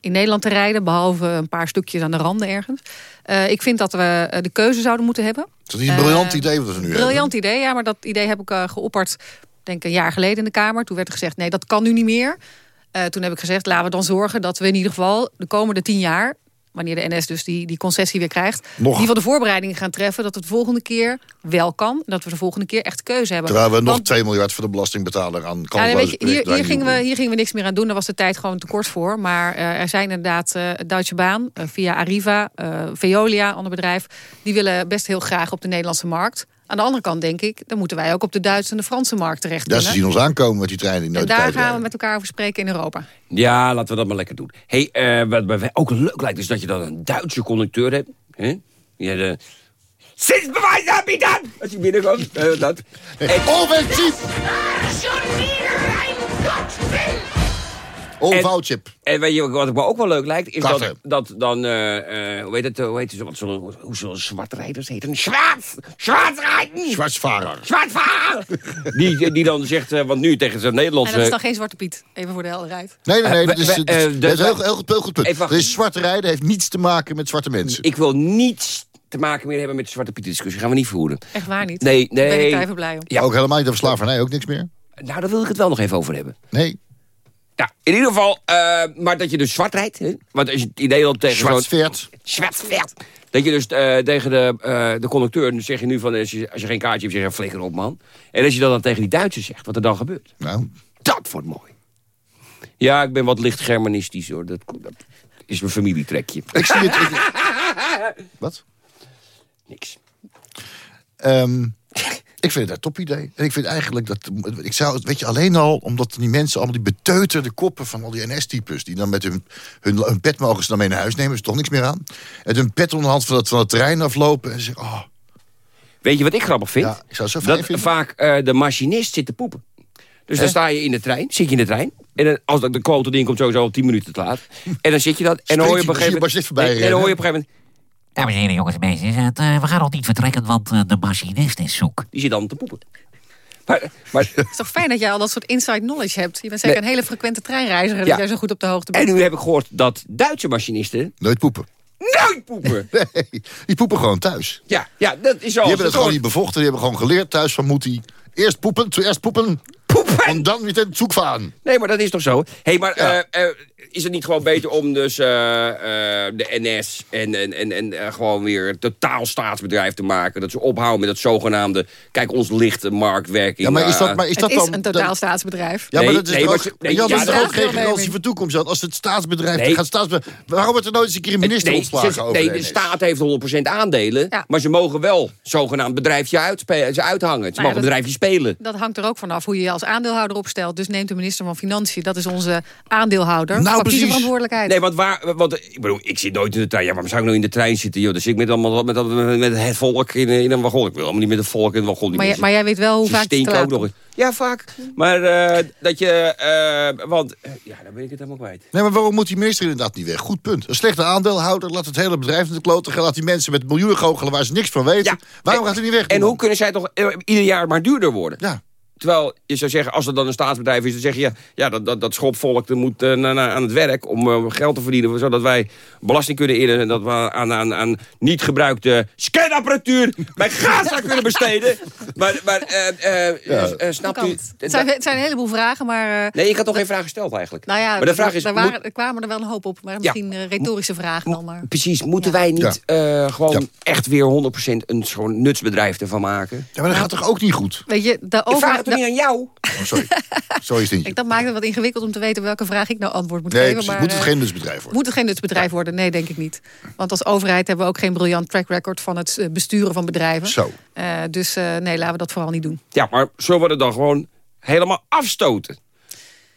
in Nederland te rijden. Behalve een paar stukjes aan de randen ergens. Eh, ik vind dat we eh, de keuze zouden moeten hebben. Is dat niet een briljant idee wat we nu Briljant idee, ja, maar dat idee heb ik geopperd, denk ik, een jaar geleden in de Kamer. Toen werd er gezegd, nee, dat kan nu niet meer. Toen heb ik gezegd, laten we dan zorgen dat we in ieder geval de komende tien jaar, wanneer de NS dus die, die concessie weer krijgt, Nog. in ieder geval de voorbereidingen gaan treffen dat het de volgende keer wel kan. En dat we de volgende keer echt keuze hebben. Terwijl we nog Want- 2 miljard voor de belastingbetaler aan ja, je, hier, hier, aan gingen we, hier gingen we niks meer aan doen. Daar was de tijd gewoon te kort voor. Maar eh, er zijn inderdaad uh, Duitse Baan, eh, via Arriva, Veolia, ander bedrijf... die willen best heel graag op de Nederlandse markt. Aan de andere kant denk ik, dan moeten wij ook op de Duitse en de Franse markt terecht Ja, ze zien ons aankomen met die treinen die En daar gaan we met elkaar over spreken in Europa. Ja, laten we dat maar lekker doen. hey, eh, wat mij ook leuk lijkt, is dat je dan een Duitse conducteur hebt. Hè? Ja, de... Zinsbewijs heb je dan! Als je binnenkomt, eh, dat. Offensief! Oh, vouchchip. En weet je wat ik me ook wel leuk lijkt? Is dat, dat dan, eh, eh, hoe heet het, hoe heet het, wat zullen, hoe zullen zwartrijders heten? Zwart! Zwartrijden! Zwartsvarer. Die, die dan zegt, eh, want nu tegen zijn En Nederlandse... dat is dan geen Zwarte Piet, even voor de helderheid. Nee, nee, nee. Eh, Dat is, dat is- eh, de- dat is heel, heel, goed- heel goed punt. Even wacht. Dus zwarte rijden heeft niets te maken met zwarte mensen. Ik wil niets te maken meer hebben met de Zwarte Piet discussie. Gaan we niet voeren. Echt waar niet. Nee, Daar ben ik nee. daar even blij om. Ja. Ook helemaal niet over slavernij, ook niks meer. Nou, daar wil ik het wel nog even over hebben. Nee. Ja, in ieder geval, eh, maar dat je dus zwart rijdt. Hè? Want als je het idee had tegen Zwart veert. Dat je dus eh, tegen de, eh, de conducteur, dan zeg je nu van, als je, als je geen kaartje hebt, zeg je, flikker op man. En als je dat dan tegen die Duitsers zegt, wat er dan gebeurt. Nou, Dat wordt mooi. Ja, ik ben wat licht Germanistisch hoor. Dat, dat is mijn familietrekje. ik zie het... ik- Wat? Niks. Ehm, ik vind het een top idee. En ik vind eigenlijk dat... Ik zou, weet je, alleen al omdat die mensen allemaal die beteuterde koppen van al die NS-types... die dan met hun, hun, hun pet mogen ze dan mee naar huis nemen, is toch niks meer aan. En hun pet onder de hand van het, van het terrein aflopen en zeggen... Oh, Weet je wat ik grappig vind? Ja, ik zou het zo dat vinden. vaak eh, de machinist zit te poepen. Dus dan sta je in de trein, zit je in de trein. En dan, als de klote ding komt sowieso al 10 minuten te laat. En dan zit je dat. En dan hoor je op een gegeven moment. nee, dan hoor je op een gegeven moment. Dames en heren, jongens en meisjes, het, eh, we gaan nog niet vertrekken, want eh, de machinist is zoek. Die zit dan te poepen. Maar, maar, Het is toch fijn dat jij al dat soort inside knowledge hebt. Je bent zeker Nee. een hele frequente treinreiziger... Ja. dat jij zo goed op de hoogte bent. en nu heb ik gehoord dat Duitse machinisten nooit poepen. nooit poepen. Nee, die poepen gewoon thuis. Ja, ja dat is Die zoals hebben het het gewoon niet bevochten. Die hebben gewoon geleerd thuis van Moetie. Eerst poepen, eerst poepen. Poepen! En dan weer het zoekvaan. Nee, maar dat is toch zo? hey, maar Ja. eh, eh, is het niet gewoon beter om dus eh, eh, de NS en, en, en, en eh, gewoon weer een totaal staatsbedrijf te maken? Dat ze ophouden met dat zogenaamde, kijk ons lichte marktwerking. Ja, maar is dat, maar is Het dat is dan... een totaal staatsbedrijf. Ja, maar dat is nee, toch maar ook, nee, dat ja, is toch daar ook geen garantie voor toekomst, Jan? Als het staatsbedrijf... Nee. Gaat staatsbedrijf waarom wordt er nooit eens een keer een minister Nee, ontslagen over nee, de staat heeft 100% aandelen. Ja. Maar ze mogen wel zogenaamd bedrijfje uitspe- ze uithangen. Ze ja, mogen dat- bedrijfje spelen. Dat hangt er ook vanaf hoe je je als aandeelhouder opstelt. Dus neemt de minister van Financiën, dat is onze aandeelhouder. Nou, precies. verantwoordelijkheid. Nee, want waar, want ik bedoel, ik zit nooit in de trein. Ja, waarom zou ik nou in de trein zitten? Joh? Dus ik met, allemaal, met, met, met het volk in, in een wagon. Ik wil allemaal niet met het volk in een wagon. Maar, mensen- maar jij weet wel hoe Ze vaak het ook nog eens. Ja, vaak. Maar eh, dat je... eh, want, eh, ja, dan ben ik het helemaal kwijt. Nee, maar waarom moet die minister inderdaad niet weg? Goed punt. Een slechte aandeelhouder laat het hele bedrijf in de kloten gaan. Laat die mensen met miljoenen goochelen waar ze niks van weten. Ja. Waarom gaat hij niet weg? En man? hoe kunnen zij toch ieder jaar maar duurder worden? Ja. Terwijl je zou zeggen, als het dan een staatsbedrijf is... dan zeg je, ja, ja dat, dat, dat schopvolk dat moet eh, na- na- aan het werk... om eh, geld te verdienen, zodat wij belasting kunnen innen... en dat we aan, aan, aan niet gebruikte scanapparatuur... bij Gaza kunnen besteden. Maar, maar eh, eh, Ja. snapt u... het. Zijn, het zijn een heleboel vragen, maar... eh, Nee, ik had nog geen vraag gesteld eigenlijk. nou ja, maar de vraag is... er, waren, moet- er kwamen er wel een hoop op. Maar misschien retorische vragen dan maar. Precies, moeten wij niet eh, gewoon Ja. echt weer 100% een soort nutsbedrijf ervan maken? Ja, maar dat gaat toch ook niet goed? Weet je, de overheid... het toch niet aan jou? Oh, sorry. sorry, Stintje. Ik, dat maakt het wat ingewikkeld om te weten welke vraag ik nou antwoord moet Nee, geven. precies. Maar, moet het eh, geen nutsbedrijf worden? Moet het geen nutsbedrijf worden? Nee, denk ik niet. Want als overheid hebben we ook geen briljant track record van het eh, besturen van bedrijven. Zo. Eh, dus eh, nee, laten we dat vooral niet doen. Ja, maar zullen we het dan gewoon helemaal afstoten?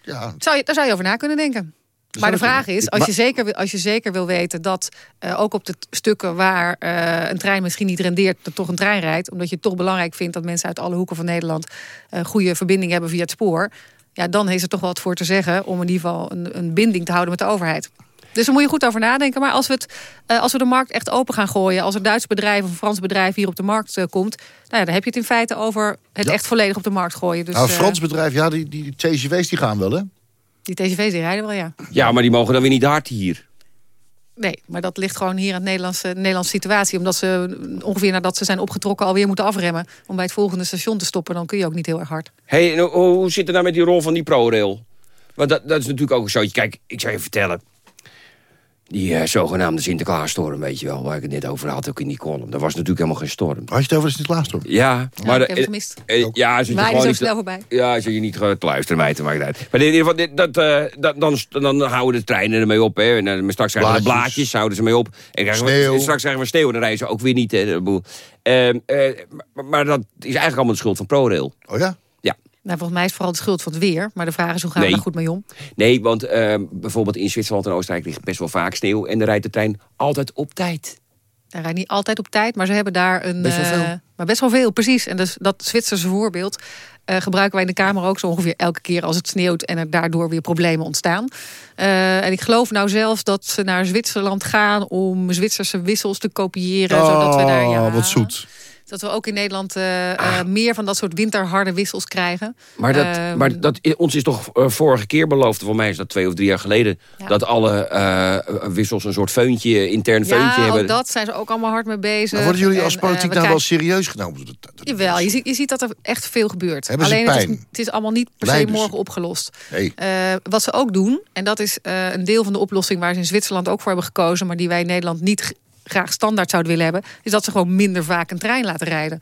Ja, Zou je, daar zou je over na kunnen denken. Maar de vraag is, als je zeker, wil- als je zeker wil weten dat eh, ook op de stukken waar eh, een trein misschien niet rendeert, er toch een trein rijdt, omdat je het toch belangrijk vindt dat mensen uit alle hoeken van Nederland een goede verbinding hebben via het spoor, ja, dan is er toch wat voor te zeggen om in ieder geval een, een binding te houden met de overheid. Dus daar moet je goed over nadenken. Maar als we, het, als we de markt echt open gaan gooien... als een Duits bedrijf of een Frans bedrijf hier op de markt komt... Nou ja, dan heb je het in feite over het Ja. echt volledig op de markt gooien. Dus, nou, een Frans bedrijf, ja, die, die TGV's die gaan wel, hè? Die die rijden wel, ja. Ja, maar die mogen dan weer niet hard hier. Nee, maar dat ligt gewoon hier aan de Nederlandse, de Nederlandse situatie. Omdat ze ongeveer nadat ze zijn opgetrokken alweer moeten afremmen... om bij het volgende station te stoppen. Dan kun je ook niet heel erg hard. Hey, hoe, zit het nou met die rol van die ProRail? Want dat, dat is natuurlijk ook een zootje. Kijk, ik zou je vertellen. Die eh, zogenaamde Sinterklaasstorm, weet je wel, waar ik het net over had, ook in die column. Dat was natuurlijk helemaal geen storm. Had je het over de Sinterklaastorm? Ja, Ja, maar... ik de- heb het gemist. eh, ja, zit je gewoon zo niet snel voorbij. Ja, zit je niet te luisteren, mij te maken uit. Maar in ieder geval, dit- dat, eh, dat, dan, dan houden de treinen ermee op. Hè. En dan straks krijgen we Blaadjes. blaadjes, houden ze mee op. En krijgen Sneeuw. We, straks krijgen we sneeuw, dan rijden ze ook weer niet. Hè, de boel. Ehm, eh, maar, maar dat is eigenlijk allemaal de schuld van ProRail. Oh ja? Ja. Nou, volgens mij is het vooral de schuld van het weer. Maar de vraag is, hoe gaan we daar goed mee om? Nee, want ehm, bijvoorbeeld in Zwitserland en Oostenrijk ligt best wel vaak sneeuw. En dan rijdt de trein altijd op tijd. Hij rijdt niet altijd op tijd, maar ze hebben daar een... Best wel eh, veel. maar best wel veel, precies. En dus dat Zwitserse voorbeeld eh, gebruiken wij in de Kamer ook zo ongeveer elke keer als het sneeuwt en er daardoor weer problemen ontstaan. Eh, en ik geloof nou zelfs dat ze naar Zwitserland gaan om Zwitserse wissels te kopiëren. zodat we daar, ja, Oh, wat zoet. Dat we ook in Nederland eh, eh, meer van dat soort winterharde wissels krijgen. Maar, dat, Ehm, maar dat, ons is toch eh, vorige keer beloofd, voor mij is dat twee of drie jaar geleden... Ja. dat alle eh, wissels een soort feuntje, intern feuntje ja, hebben. ook dat zijn ze ook allemaal hard mee bezig. Maar worden jullie als politiek nou wel serieus genomen? Dat- dat- dat- Jawel, je ziet, je ziet dat er echt veel gebeurt. Hebben ze Alleen het is, pijn? het is allemaal niet per se ze? morgen opgelost. Nee. Eh, wat ze ook doen, en dat is eh, een deel van de oplossing waar ze in Zwitserland ook voor hebben gekozen, maar die wij in Nederland niet graag standaard zouden willen hebben, is dat ze gewoon minder vaak een trein laten rijden.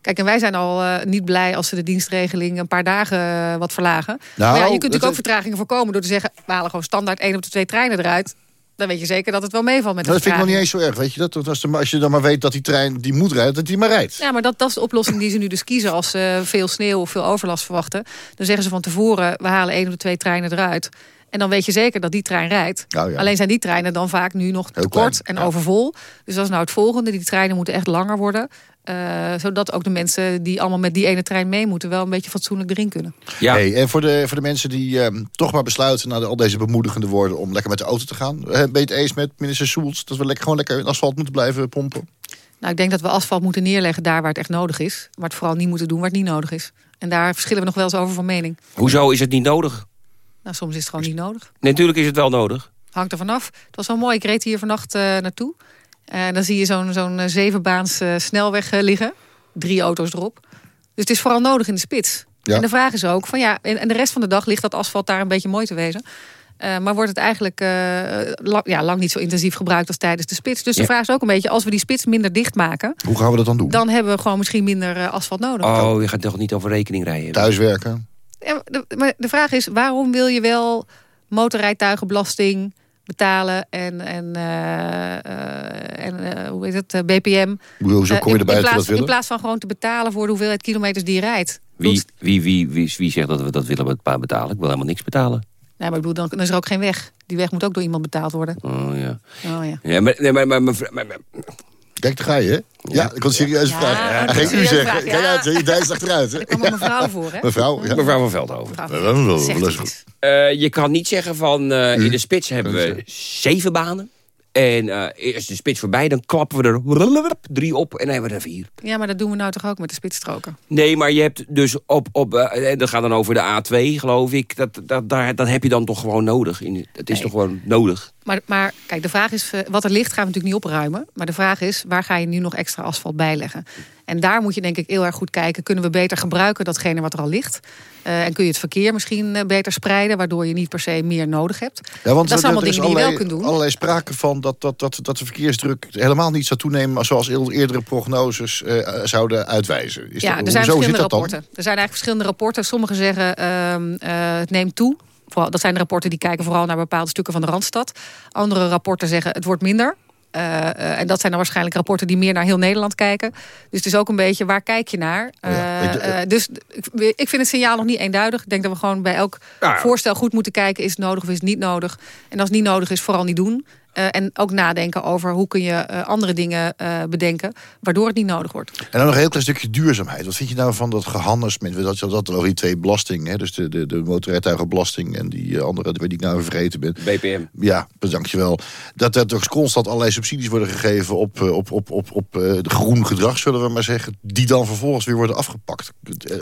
Kijk, en wij zijn al eh, niet blij als ze de dienstregeling een paar dagen eh, wat verlagen. Nou, maar ja, je kunt natuurlijk ook is- vertragingen voorkomen door te zeggen, we halen gewoon standaard één op de twee treinen eruit. Dan weet je zeker dat het wel meevalt met de Nou, dat vind ik nog niet eens zo erg, weet je dat? dat als, de, als je dan maar weet dat die trein die moet rijden, dat die maar rijdt. Ja, maar dat, dat is de oplossing die ze nu dus kiezen als ze veel sneeuw of veel overlast verwachten. Dan zeggen ze van tevoren, we halen één of de twee treinen eruit. En dan weet je zeker dat die trein rijdt. Nou ja. Alleen zijn die treinen dan vaak nu nog te kort en ja. overvol. Dus dat is nou het volgende. Die treinen moeten echt langer worden. eh, zodat ook de mensen die allemaal met die ene trein mee moeten... wel een beetje fatsoenlijk erin kunnen. Ja. Hey, en voor de, voor de mensen die ehm, toch maar besluiten... na de- al deze bemoedigende woorden om lekker met de auto te gaan... eh, ben je het eens met minister Soels... dat we lekker, gewoon lekker in asfalt moeten blijven pompen? Nou, ik denk dat we asfalt moeten neerleggen daar waar het echt nodig is. Maar het vooral niet moeten doen waar het niet nodig is. En daar verschillen we nog wel eens over van mening. Hoezo is het niet nodig? Nou, soms is het gewoon niet nodig. Nee, natuurlijk is het wel nodig. Hangt er vanaf. Het was wel mooi. Ik reed hier vannacht eh, naartoe. En dan zie je zo'n zo'n eh, zevenbaans eh, snelweg liggen. Drie auto's erop. Dus het is vooral nodig in de spits. Ja. En de vraag is ook van ja, en, en de rest van de dag ligt dat asfalt daar een beetje mooi te wezen. Eh, maar wordt het eigenlijk eh, lang, ja, lang niet zo intensief gebruikt als tijdens de spits. Dus de vraag is ook een beetje, als we die spits minder dicht maken... Hoe gaan we dat dan doen? dan hebben we gewoon misschien minder asfalt nodig. Oh, je gaat toch niet over rekening rijden? Thuiswerken? Ja, maar de, maar de vraag is, waarom wil je wel motorrijtuigenbelasting betalen en, en, eh, eh, en eh, hoe heet het, BPM? Hoezo Eh, kom je in- erbij in dat we plaats? In plaats van gewoon te betalen voor de hoeveelheid kilometers die je rijdt. Wie, wie, wie, wie, wie zegt dat we dat willen betalen? Ik wil helemaal niks betalen. Nee, maar ik bedoel, dan, dan is er ook geen weg. Die weg moet ook door iemand betaald worden. Oh ja. Oh, ja. Ja, maar, nee, maar, maar, maar, maar- maar- Kijk, daar ga je, hè? Ja, ik had een serieuze Ja, vraag. ging is u zeggen. vraag, Kijk ja. uit, je dijst achteruit, hè? Er kwam een mevrouw voor, hè? Mevrouw, ja. mevrouw van Veldhoven. Mevrouw. Eh, je kan niet zeggen van eh, in de spits hebben we zeven banen. En eh is de spits voorbij, dan klappen we er drie op en dan hebben we er vier. Ja, maar dat doen we nou toch ook met de spitsstroken? Nee, maar je hebt dus op... op en dat gaat dan over de A2, geloof ik. Dat, dat, daar, dat heb je dan toch gewoon nodig. Het is toch gewoon nodig. Maar, maar kijk, de vraag is, wat er ligt gaan we natuurlijk niet opruimen. Maar de vraag is, waar ga je nu nog extra asfalt bijleggen? En daar moet je denk ik heel erg goed kijken. Kunnen we beter gebruiken datgene wat er al ligt? Eh, en kun je het verkeer misschien eh, beter spreiden... waardoor je niet per se meer nodig hebt? Ja, want dat zijn allemaal dingen die je wel kunt doen. allerlei sprake van dat, dat, dat, dat de verkeersdruk helemaal niet zou toenemen... zoals eerdere prognoses eh, zouden uitwijzen. Is ja, dat, er zijn verschillende rapporten. Er zijn eigenlijk verschillende rapporten. Sommigen zeggen ehm, eh, het neemt toe. Vooral, dat zijn de rapporten die kijken vooral naar bepaalde stukken van de Randstad. Andere rapporten zeggen het wordt minder. Eh, eh, en dat zijn dan waarschijnlijk rapporten die meer naar heel Nederland kijken. Dus het is ook een beetje, waar kijk je naar? Ja, eh, dus ik, ik vind het signaal nog niet eenduidig. Ik denk dat we gewoon bij elk Ja. voorstel goed moeten kijken... is het nodig of is het niet nodig? En als het niet nodig is, vooral niet doen. Eh, en ook nadenken over hoe kun je eh, andere dingen eh, bedenken... waardoor het niet nodig wordt. En dan nog een heel klein stukje duurzaamheid. Wat vind je nou van dat gehandels met dat, dat over die twee belastingen? Hè? Dus de, de, de motorrijtuigenbelasting en die andere die ik nou vergeten ben. BPM. Ja, bedankt je wel. Dat er toch constant allerlei subsidies worden gegeven op, op, op, op, op eh, de groen gedrag, zullen we maar zeggen. Die dan vervolgens weer worden afgepakt.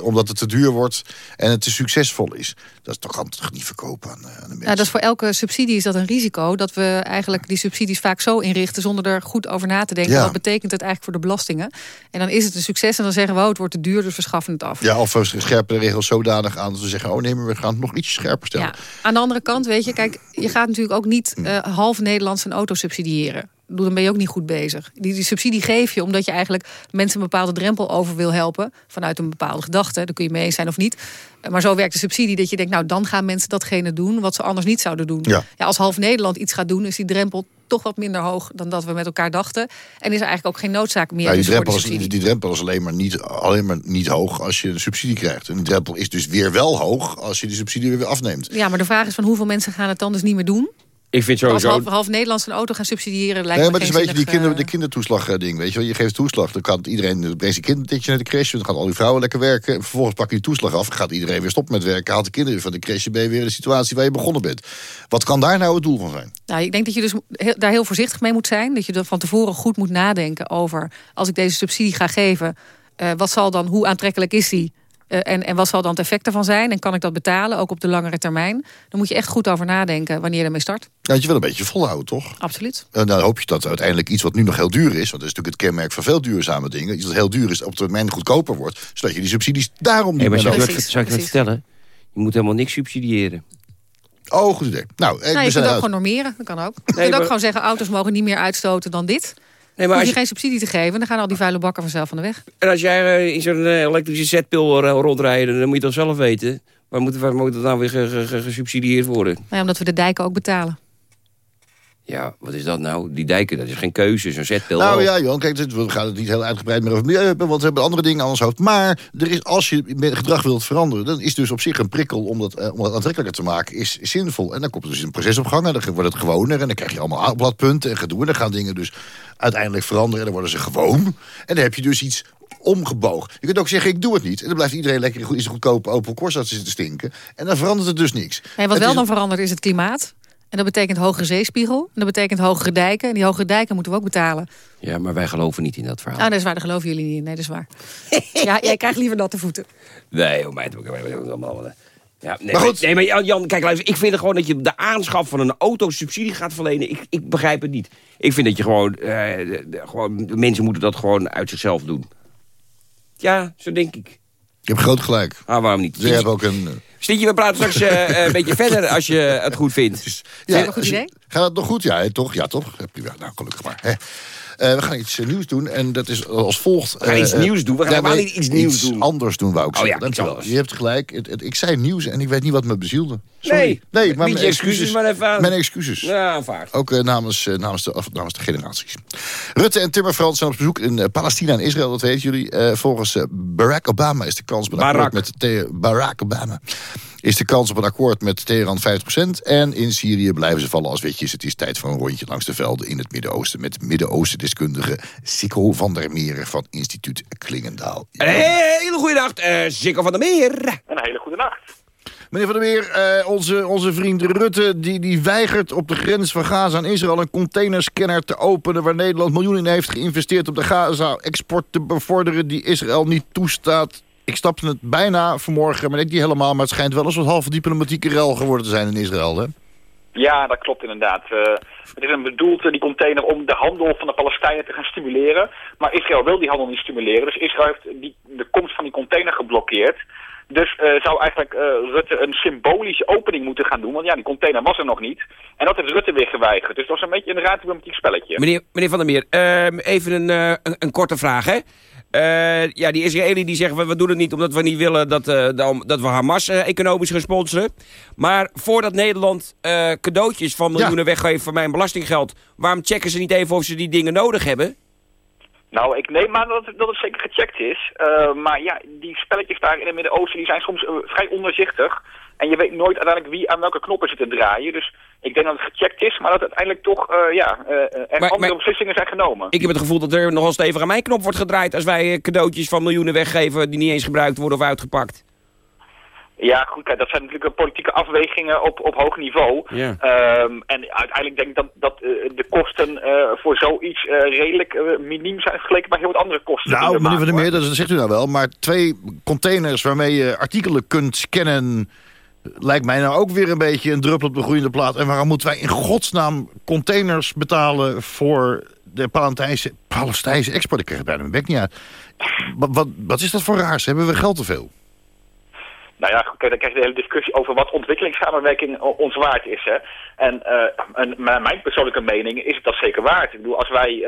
Omdat het te duur wordt en het te succesvol is. Dat is toch, kan het toch niet verkopen aan, eh, aan de mensen. Ja, dat is voor elke subsidie is dat een risico. Dat we eigenlijk die subsidies vaak zo inrichten... zonder er goed over na te denken. Ja. Wat betekent het eigenlijk voor de belastingen? En dan is het een succes en dan zeggen we... Oh, het wordt te duur, dus we schaffen het af. Ja, of we scherpen de regels zodanig aan dat we zeggen... oh nee, maar we gaan het nog iets scherper stellen. Ja. Aan de andere kant, weet je, kijk, je gaat natuurlijk ook niet eh, half Nederlands een auto subsidiëren. Bedoel, Dan ben je ook niet goed bezig. Die, die subsidie geef je omdat je eigenlijk mensen een bepaalde drempel over wil helpen. Vanuit een bepaalde gedachte. Daar kun je mee eens zijn of niet. Eh, Maar zo werkt de subsidie dat je denkt, nou dan gaan mensen datgene doen wat ze anders niet zouden doen. Ja. als half Nederland iets gaat doen, is die drempel toch wat minder hoog dan dat we met elkaar dachten. En is er eigenlijk ook geen noodzaak meer Ja, die, dus drempel is, die drempel is alleen maar, niet, alleen maar niet hoog als je een subsidie krijgt. En die drempel is dus weer wel hoog als je die subsidie weer afneemt. Ja, maar de vraag is van hoeveel mensen gaan het dan dus niet meer doen? Ik vind Als sowieso... half, half Nederlands een auto gaan subsidiëren lijkt Nee, maar het is geen een beetje die kinder, eh, de kindertoeslag eh, ding. Weet je wel, je geeft toeslag, dan kan iedereen brengt zijn kindertje naar de crash, dan gaan al die vrouwen lekker werken. En vervolgens pak je die toeslag af, gaat iedereen weer stoppen met werken, haalt de kinderen van de crash, ben je weer in de situatie waar je begonnen bent. Wat kan daar nou het doel van zijn? Nou, ik denk dat je dus heel- daar heel voorzichtig mee moet zijn. Dat je er van tevoren goed moet nadenken over... als ik deze subsidie ga geven, eh, wat zal dan, hoe aantrekkelijk is die? Eh, en, en wat zal dan het effect ervan zijn? En kan ik dat betalen, ook op de langere termijn? Dan moet je echt goed over nadenken wanneer je ermee start. Nou, je wil een beetje volhouden, toch? Absoluut. En dan hoop je dat uiteindelijk iets wat nu nog heel duur is... want dat is natuurlijk het kenmerk van veel duurzame dingen... iets dat heel duur is, op termijn goedkoper wordt... zodat je die subsidies daarom niet Hey, maar meer zou wat, Precies, zou ik wat vertellen? Je moet helemaal niks subsidiëren. Oh, goed idee. Nou, Nou, we je kunt ook gewoon normeren, dat kan ook. Je kunt ook gewoon zeggen, auto's mogen niet meer uitstoten dan dit. Nee, Hoef maar je als, geen subsidie te geven, dan gaan al die vuile bakken vanzelf van de weg. en als jij eh, in zo'n eh, elektrische zetpil eh, rondrijden... dan moet je dat zelf weten. Waar moet, waar moet dat nou weer ge- ge- ge- gesubsidieerd worden? Nou ja, omdat we de dijken ook betalen. Ja, wat is dat nou? Die dijken, dat is geen keuze, zo'n zetpil. Nou wel. ja, Johan, kijk, dit- we gaan het niet heel uitgebreid meer over milieu hebben... want we hebben andere dingen aan ons hoofd. Maar er is, als je met gedrag wilt veranderen... dan is dus op zich een prikkel om dat, eh, om dat aantrekkelijker te maken... is zinvol. En dan komt er dus een proces op gang en dan wordt het gewoner... en dan krijg je allemaal aanbladpunten en gedoe... en dan gaan dingen dus uiteindelijk veranderen... en dan worden ze gewoon. En dan heb je dus iets omgebogen. Je kunt ook zeggen, ik doe het niet. En dan blijft iedereen lekker in zijn goedkope Opel Corsa te zitten stinken. En dan verandert het dus niks. Nee, wat Het wel is- dan verandert is het klimaat. En dat betekent hogere zeespiegel. En dat betekent hogere dijken. En die hogere dijken moeten we ook betalen. Ja, maar wij geloven niet in dat verhaal. Ah, dat is waar, daar geloven jullie niet in. Nee, dat is waar. ja, jij krijgt liever natte voeten. Nee, oh meid, hebben allemaal... eh, Ja, nee, Maar goed. Nee, maar Jan, Jan, kijk, luister, ik vind gewoon dat je de aanschaf van een auto subsidie gaat verlenen. Ik, ik begrijp het niet. Ik vind dat je gewoon, eh, de- de- gewoon... Mensen moeten dat gewoon uit zichzelf doen. Ja, zo denk ik. Je hebt groot gelijk. Ah, waarom niet? Dus je hebt ook een... eh, Stientje, we praten straks eh, een beetje verder als je het goed vindt. Vind je dat een goed idee? Gaat het nog goed? Ja, hè, toch? Ja, toch? Ja, prima. Nou, gelukkig maar. Hè. Eh, we gaan iets eh, nieuws doen en dat is als volgt. We gaan iets eh, nieuws doen? We gaan ja, helemaal niet iets nieuws doen. anders doen, wou ik Oh zeggen. ja, Dankjewel. iets anders. Je hebt gelijk. Het, het- ik zei nieuws en ik weet niet wat me bezielde. Sorry. Nee, nee niet mijn excuses, maar even aan. Mijn excuses. Ja, aanvaard. Ook namens, namens, de, of namens de generaties. Rutte en Timmermans zijn op bezoek in Palestina en Israël, dat weten jullie. Volgens Barack Obama is de kans akkoord met Barack Obama. Is de kans op een akkoord met Teheran 50%. En in Syrië blijven ze vallen als wetjes. Het is tijd voor een rondje langs de velden in het Midden-Oosten. Met Midden-Oosten-deskundige Sikko van der Meren van instituut Klingendaal. Een hele goede nacht, eh Zikko van der Meer. Een hele goede nacht. Meneer Van der Meer, eh, onze, onze vriend Rutte die, die weigert op de grens van Gaza en Israël een containerscanner te openen waar Nederland miljoenen in heeft geïnvesteerd om de Gaza-export te bevorderen die Israël niet toestaat. Ik stapte het bijna vanmorgen, maar ik niet helemaal, maar het schijnt wel een soort halve diplomatieke rel geworden te zijn in Israël, hè? Ja, dat klopt inderdaad. Eh, het is een bedoeld, eh, die container, om de handel van de Palestijnen te gaan stimuleren. Maar Israël wil die handel niet stimuleren. Dus Israël heeft die, de komst van die container geblokkeerd. Dus eh, zou eigenlijk eh, Rutte een symbolische opening moeten gaan doen. Want ja, die container was er nog niet. En dat heeft Rutte weer geweigerd. Dus dat was een beetje een diplomatiek spelletje. Meneer, meneer Van der Meer, ehm, even een, eh, een, een korte vraag, hè? Eh, ja, die Israëli die zeggen, we, we doen het niet omdat we niet willen dat, eh, dat- dat we Hamas eh, economisch gaan sponsoren. Maar voordat Nederland eh, cadeautjes van miljoenen weggeeft voor mijn belastinggeld, waarom checken ze niet even of ze die dingen nodig hebben? Nou, ik neem aan dat het, dat het zeker gecheckt is. Eh, maar ja, die spelletjes daar in het Midden-Oosten die zijn soms vrij ondoorzichtig. En je weet nooit uiteindelijk wie aan welke knoppen zit te draaien. Dus ik denk dat het gecheckt is, maar dat uiteindelijk toch eh, ja, eh, er Maar- andere maar- beslissingen zijn genomen. Ik heb het gevoel dat er nogal stevig aan mijn knop wordt gedraaid als wij cadeautjes van miljoenen weggeven die niet eens gebruikt worden of uitgepakt. Ja, goed, kijk, dat zijn natuurlijk politieke afwegingen op, op hoog niveau. Ja. Ehm, en uiteindelijk denk ik dat, dat de kosten eh, voor zoiets eh, redelijk miniem zijn vergeleken bij heel wat andere kosten. Nou, meneer Van der maken, Meer, dat zegt u nou wel, maar twee containers waarmee je artikelen kunt scannen... lijkt mij nou ook weer een beetje een druppel op de groeiende plaat. En waarom moeten wij in godsnaam containers betalen voor de Palestijnse, Palestijnse export? Ik krijg het bijna mijn bek niet uit. Wat, wat, wat is dat voor raars? Hebben we geld te veel? Nou ja, dan krijg je de hele discussie over wat ontwikkelingssamenwerking ons waard is. Hè. En, naar mijn persoonlijke mening is het dat zeker waard. Ik bedoel, als wij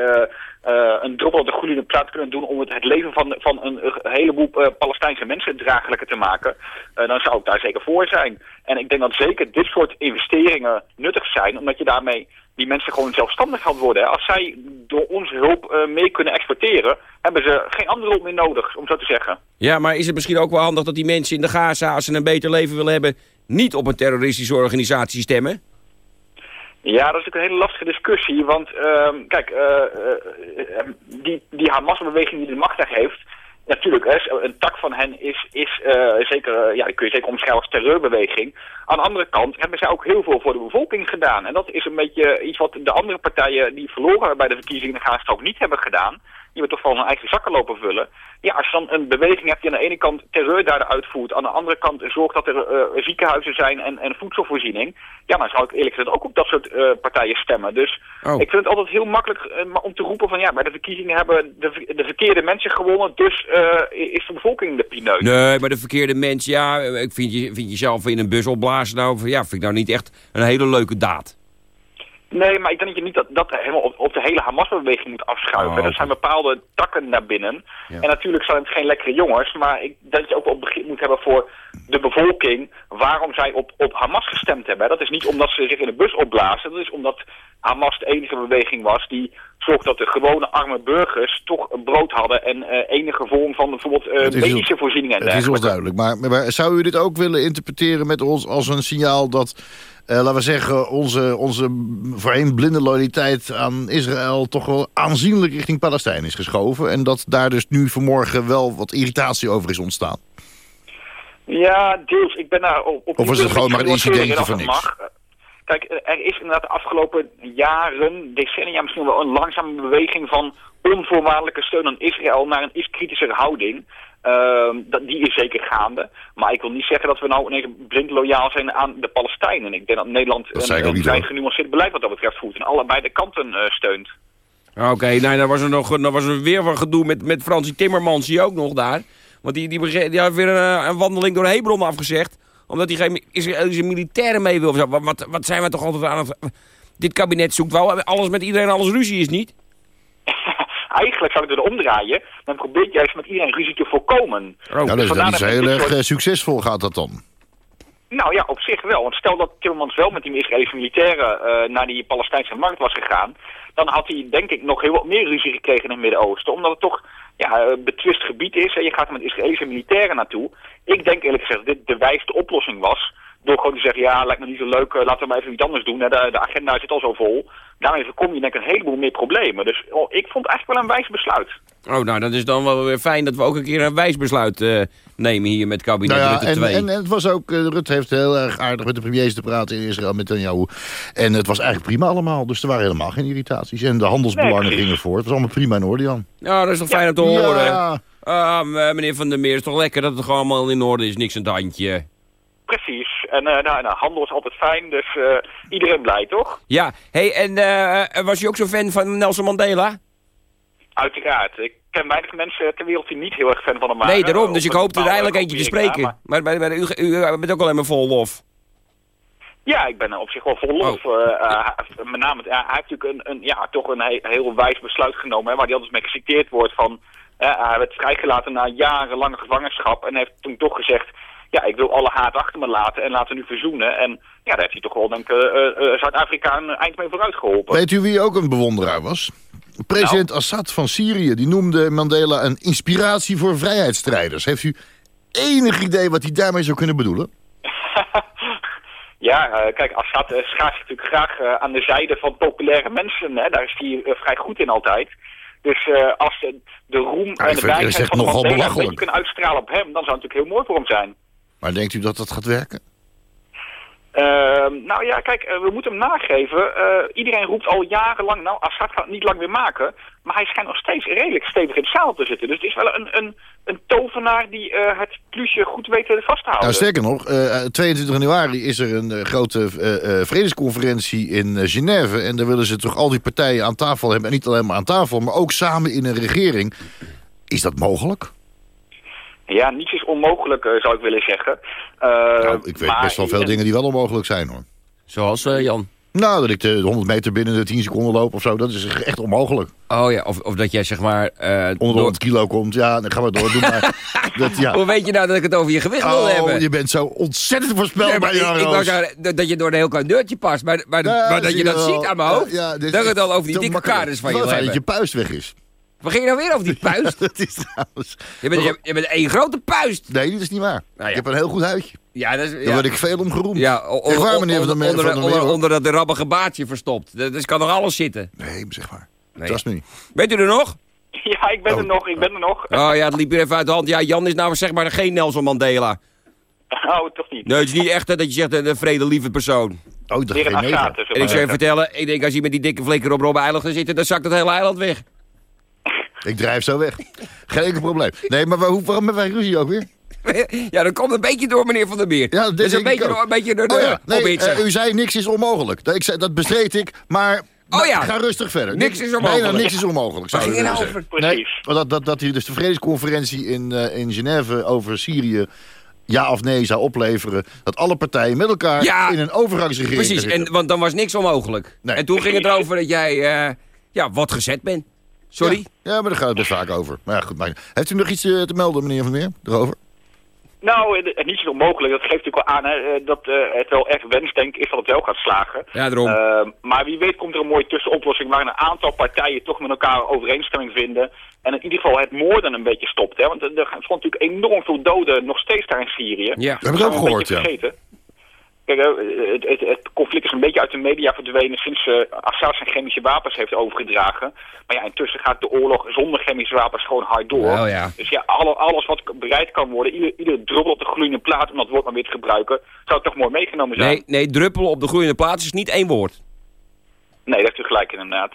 eh, een druppel op de groeiende plaat kunnen doen om het, leven van, van een, heleboel Palestijnse mensen draaglijker te maken, dan zou ik daar zeker voor zijn. En ik denk dat zeker dit soort investeringen nuttig zijn, omdat je daarmee die mensen gewoon zelfstandig gaan worden. Hè. Als zij door onze hulp eh, mee kunnen exporteren, hebben ze geen andere hulp meer nodig, om zo te zeggen. Ja, maar is het misschien ook wel handig dat die mensen in de Gaza, als ze een beter leven willen hebben, niet op een terroristische organisatie stemmen? Ja, dat is ook een hele lastige discussie. Want ehm, kijk, eh, eh, die, die Hamas-beweging die de macht daar heeft... Natuurlijk, hè, een tak van hen is, is eh, zeker, eh, ja, kun je zeker omschrijven als terreurbeweging. Aan de andere kant hebben zij ook heel veel voor de bevolking gedaan. En dat is een beetje iets wat de andere partijen die verloren bij de verkiezingen Gaza ook niet hebben gedaan. Die hebben toch wel hun eigen zakken lopen vullen. Ja, als je dan een beweging hebt die aan de ene kant terreurdaden uitvoert, aan de andere kant zorgt dat er eh, ziekenhuizen zijn en, en voedselvoorziening, ja, dan zou ik eerlijk gezegd ook op dat soort eh, partijen stemmen. Dus Oh. ik vind het altijd heel makkelijk eh, om te roepen van ja, bij de verkiezingen hebben de, de verkeerde mensen gewonnen, dus is de bevolking de pineut. Nee, maar de verkeerde mensen, ja, ik vind, je, vind jezelf in een bus opblazen, nou, ja, vind ik nou niet echt een hele leuke daad. Nee, maar ik denk dat je niet dat, dat helemaal op, op de hele Hamas-beweging moet afschuiven. Oh, Er zijn bepaalde takken naar binnen. Ja. En natuurlijk zijn het geen lekkere jongens, maar ik denk dat je ook wel begrip moet hebben voor de bevolking waarom zij op, op Hamas gestemd hebben. Dat is niet omdat ze zich in de bus opblazen, dat is omdat Hamas de enige beweging was die zorgde dat de gewone arme burgers toch een brood hadden en eh, enige vorm van bijvoorbeeld eh, medische voorzieningen en Het is ons duidelijk. Maar, maar zou u dit ook willen interpreteren met ons als een signaal dat... eh, laten we zeggen, onze, onze voorheen blinde loyaliteit aan Israël... toch wel aanzienlijk richting Palestijn is geschoven. En dat daar dus nu vanmorgen wel wat irritatie over is ontstaan. Ja, deels. Ik ben daar op... op Of is het gewoon maar een incidentje van niks? mag. Kijk, er is inderdaad de afgelopen jaren, decennia misschien wel een langzame beweging van onvoorwaardelijke steun aan Israël naar een iets kritischer houding. Ehm, dat, die is zeker gaande. Maar ik wil niet zeggen dat we nou ineens blind loyaal zijn aan de Palestijnen. Ik denk dat Nederland Dat een, een vrij genuanceerd beleid wat dat betreft voert. En allebei de kanten eh, steunt. Oké, nou, dan was er nog was er weer wat gedoe met, met Fransie Timmermans, die ook nog daar. Want die, die, die had weer een, een wandeling door Hebron afgezegd. Omdat hij geen Israëlische militairen mee wil. Of zo. Wat, wat, wat zijn we toch altijd aan het... Dit kabinet zoekt wel alles met iedereen, alles ruzie is niet. Eigenlijk zou ik het er omdraaien. Dan probeer je juist met iedereen ruzie te voorkomen. Oh. Is, Vandaar dat is heel erg soort- eh, succesvol gaat dat dan. Nou ja, op zich wel. Want stel dat Timmermans wel met die Israëlische militairen eh, naar die Palestijnse markt was gegaan, dan had hij denk ik nog heel wat meer ruzie gekregen in het Midden-Oosten. Omdat het toch ja, een betwist gebied is en je gaat er met Israëlische militairen naartoe. Ik denk eerlijk gezegd dat dit de wijste oplossing was. Door gewoon te zeggen, ja, lijkt me niet zo leuk, eh, laten we maar even iets anders doen. De, de agenda zit al zo vol. Daarmee voorkom je denk ik een heleboel meer problemen. Dus oh, ik vond het eigenlijk wel een wijs besluit. Oh, nou, dat is dan wel weer fijn dat we ook een keer een wijsbesluit eh, nemen hier met kabinet Nou ja, Rutte en, 2. en, en het was ook, eh, Rutte heeft heel erg aardig met de premiers te praten in Israël met Netanyahu. En het was eigenlijk prima allemaal, dus er waren helemaal geen irritaties. En de handelsbelangen Nee, gingen voor. Het was allemaal prima in orde, Jan. Ja, dat is toch fijn om te horen. Ja, Ah, m- meneer Van der Meer, is toch lekker dat het gewoon allemaal in orde is, niks aan het handje. Precies. En eh, nou, nou, handel is altijd fijn, dus eh, iedereen blij, toch? Ja, hey, en eh, was je ook zo'n fan van Nelson Mandela? Uiteraard. Ik ken weinig mensen ter wereld die niet heel erg fan van hem waren. nee, daarom, dus ik hoopte er eindelijk eentje te spreken. ja, maar- Maar, maar, maar u, u bent ook alleen maar vol lof. Ja, ik ben op zich wel vol lof. Oh. Eh, eh, hij- met name, ja, hij heeft natuurlijk een, een, ja, toch een he- heel wijs besluit genomen, hè, waar hij altijd mee geciteerd wordt van... eh, hij werd vrijgelaten na jarenlange gevangenschap en heeft toen toch gezegd... Ja, ik wil alle haat achter me laten en laten we nu verzoenen. En ja, daar heeft hij toch wel, denk ik, eh, eh, eh, Zuid-Afrika een eind mee vooruit geholpen. Weet u wie ook een bewonderaar was? President Nou. Assad van Syrië. Die noemde Mandela een inspiratie voor vrijheidsstrijders. Heeft u enig idee wat hij daarmee zou kunnen bedoelen? Ja, eh, kijk, Assad uh, schaart zich natuurlijk graag eh, aan de zijde van populaire mensen. Hè? Daar is hij vrij goed in altijd. Dus als de, de roem en de wijsheid van nogal Mandela een beetje kunnen uitstralen op hem, dan zou het natuurlijk heel mooi voor hem zijn. Maar denkt u dat dat gaat werken? Ehm, nou ja, kijk, eh, we moeten hem nageven. Eh, iedereen roept al jarenlang, nou, Assad gaat het niet lang meer maken. Maar hij schijnt nog steeds redelijk stevig in het zadel te zitten. Dus het is wel een, een, een tovenaar die eh, het plusje goed weet vast te houden. Nou, sterker nog, eh, 22 januari is er een grote vredesconferentie in Genève. En daar willen ze toch al die partijen aan tafel hebben. En niet alleen maar aan tafel, maar ook samen in een regering. Is dat mogelijk? Ja, niets is onmogelijk, eh, zou ik willen zeggen. Eh, nou, ik weet maar- best wel veel dingen die wel onmogelijk zijn, hoor. Zoals eh, Jan. Nou, dat ik de 100 meter binnen de 10 seconden loop of zo, dat is echt onmogelijk. Oh ja, of, of dat jij zeg maar... eh, Onder de door- 100 kilo komt, ja, dan gaan we door. Doe maar. dat, ja. Hoe weet je nou dat ik het over je gewicht wil Oh, hebben? je bent zo ontzettend Nee, voorspelbaar, maar ik, Jan ik dat, dat je door een heel klein deurtje past. Maar, maar, Ja, maar dat je dat wel. ziet aan mijn hoofd. Ja, ja, dit is dat het al over die dikke kaders van je fijn dat je puist weg is. Waar ging je nou weer over die puist? dat is trouwens... Je bent, je, je bent één grote puist. Nee, dat is niet waar. Nou ja. Ik heb een heel goed huidje. Ja, dat is... Daar Ja. word ik veel om geroemd. Ja, o- Echt waar, onder- meneer Van onder, Van der onder, Meer, hoor. onder dat rabbige baardje verstopt. Dat- Dus kan nog alles zitten. Nee, zeg maar. Nee. Trust me. Bent u er nog? Ja, ik ben er Oh. nog, ik ben er nog. Oh ja, het liep weer even uit de hand. Ja, Jan is nou zeg maar geen Nelson Mandela. Oh, toch niet. Nee, het is niet echt hè, dat je zegt een, een vredelieve persoon. Oh, dat een geen En ik zou je vertellen, ik denk als je met die dikke flikker op Robben Eiland gaat zitten, dan zakt het hele eiland weg. Ik drijf zo weg. Geen enkel probleem. Nee, maar waarom hebben wij ruzie ook weer? Ja, dat komt een beetje door meneer Van der Meer. Ja, dat is een denk ik beetje, door, een beetje door de Oh ja, nee, eh, u zei niks is onmogelijk. Dat, ik zei, dat bestreed ik, maar... Oh ja. Ga rustig verder. Niks is onmogelijk. Nee, nou, niks is onmogelijk. zou ging nou zeggen. over? Nee, dat, dat, dat hier dus de vredesconferentie in, eh, in Genève over Syrië... ja of nee zou opleveren... dat alle partijen met elkaar Ja, in een overgangsregering Precies, en, want dan was niks onmogelijk. Nee. En toen ging het erover dat jij eh, ja, wat gezet bent. Sorry? Ja, ja, maar daar gaat het best vaak over. Maar ja, goed, maar... Heeft u nog iets eh, te melden, meneer Van Meer, erover? Nou, niet zo onmogelijk. Dat geeft natuurlijk wel aan hè, eh, dat eh, het wel echt wensdenk is dat het wel gaat slagen. Ja, daarom. Eh, maar wie weet komt er een mooie tussenoplossing waar een aantal partijen toch met elkaar overeenstemming vinden. En in ieder geval het moorden een beetje stopt. Hè? Want er er valt natuurlijk enorm veel doden nog steeds daar in Syrië. Ja. Dat heb ik ook gehoord, beetje ja. vergeten. Kijk, eh, het, het, het conflict is een beetje uit de media verdwenen sinds eh, Assad zijn chemische wapens heeft overgedragen. Maar ja, intussen gaat de oorlog zonder chemische wapens gewoon hard door. Oh ja. Dus ja, alle, alles wat bereid kan worden, ieder, ieder druppel op de gloeiende plaat, om dat woord maar weer te gebruiken, zou toch mooi meegenomen zijn. Nee, nee, druppel op de groeiende plaats is niet één woord. Nee, dat heeft u gelijk inderdaad.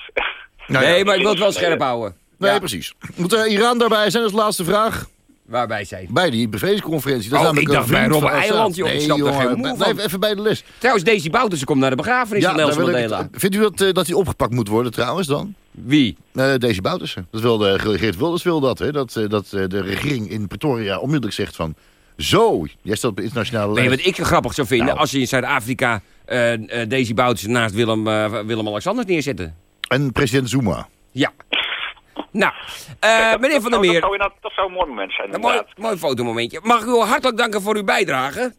Nou ja, nee, maar ik wil het wel scherp houden. Nee, Ja, precies. Moet er Iran daarbij zijn als laatste vraag? Waarbij zij. Bij die bevrijdingsconferentie. Dat Oh, ik dacht bij Robben. Eiland, joh. Ik Nee, snap jongen, geen blijf van. even bij de les. Trouwens, Daisy Bouterse komt naar de begrafenis van Nelson ik- Mandela. vindt u dat, eh, dat hij opgepakt moet worden trouwens dan? Wie? Eh Daisy Bouterse. Dat wilde, Geert Wilders wil dat, hè? Dat, eh, dat eh, de regering in Pretoria onmiddellijk zegt van... Zo, jij staat op internationale lijst. wat ik grappig zou vinden? Nou. Als je in Zuid-Afrika eh eh, Daisy Boutersen naast Willem, eh, Willem-Alexander neerzetten. En president Zuma. Ja. Nou, eh, Dat- meneer Van der Meer, Dat zou, inderdaad- dat zou een mooi moment zijn, een mooi, mooi fotomomentje. Mag ik u hartelijk danken voor uw bijdrage.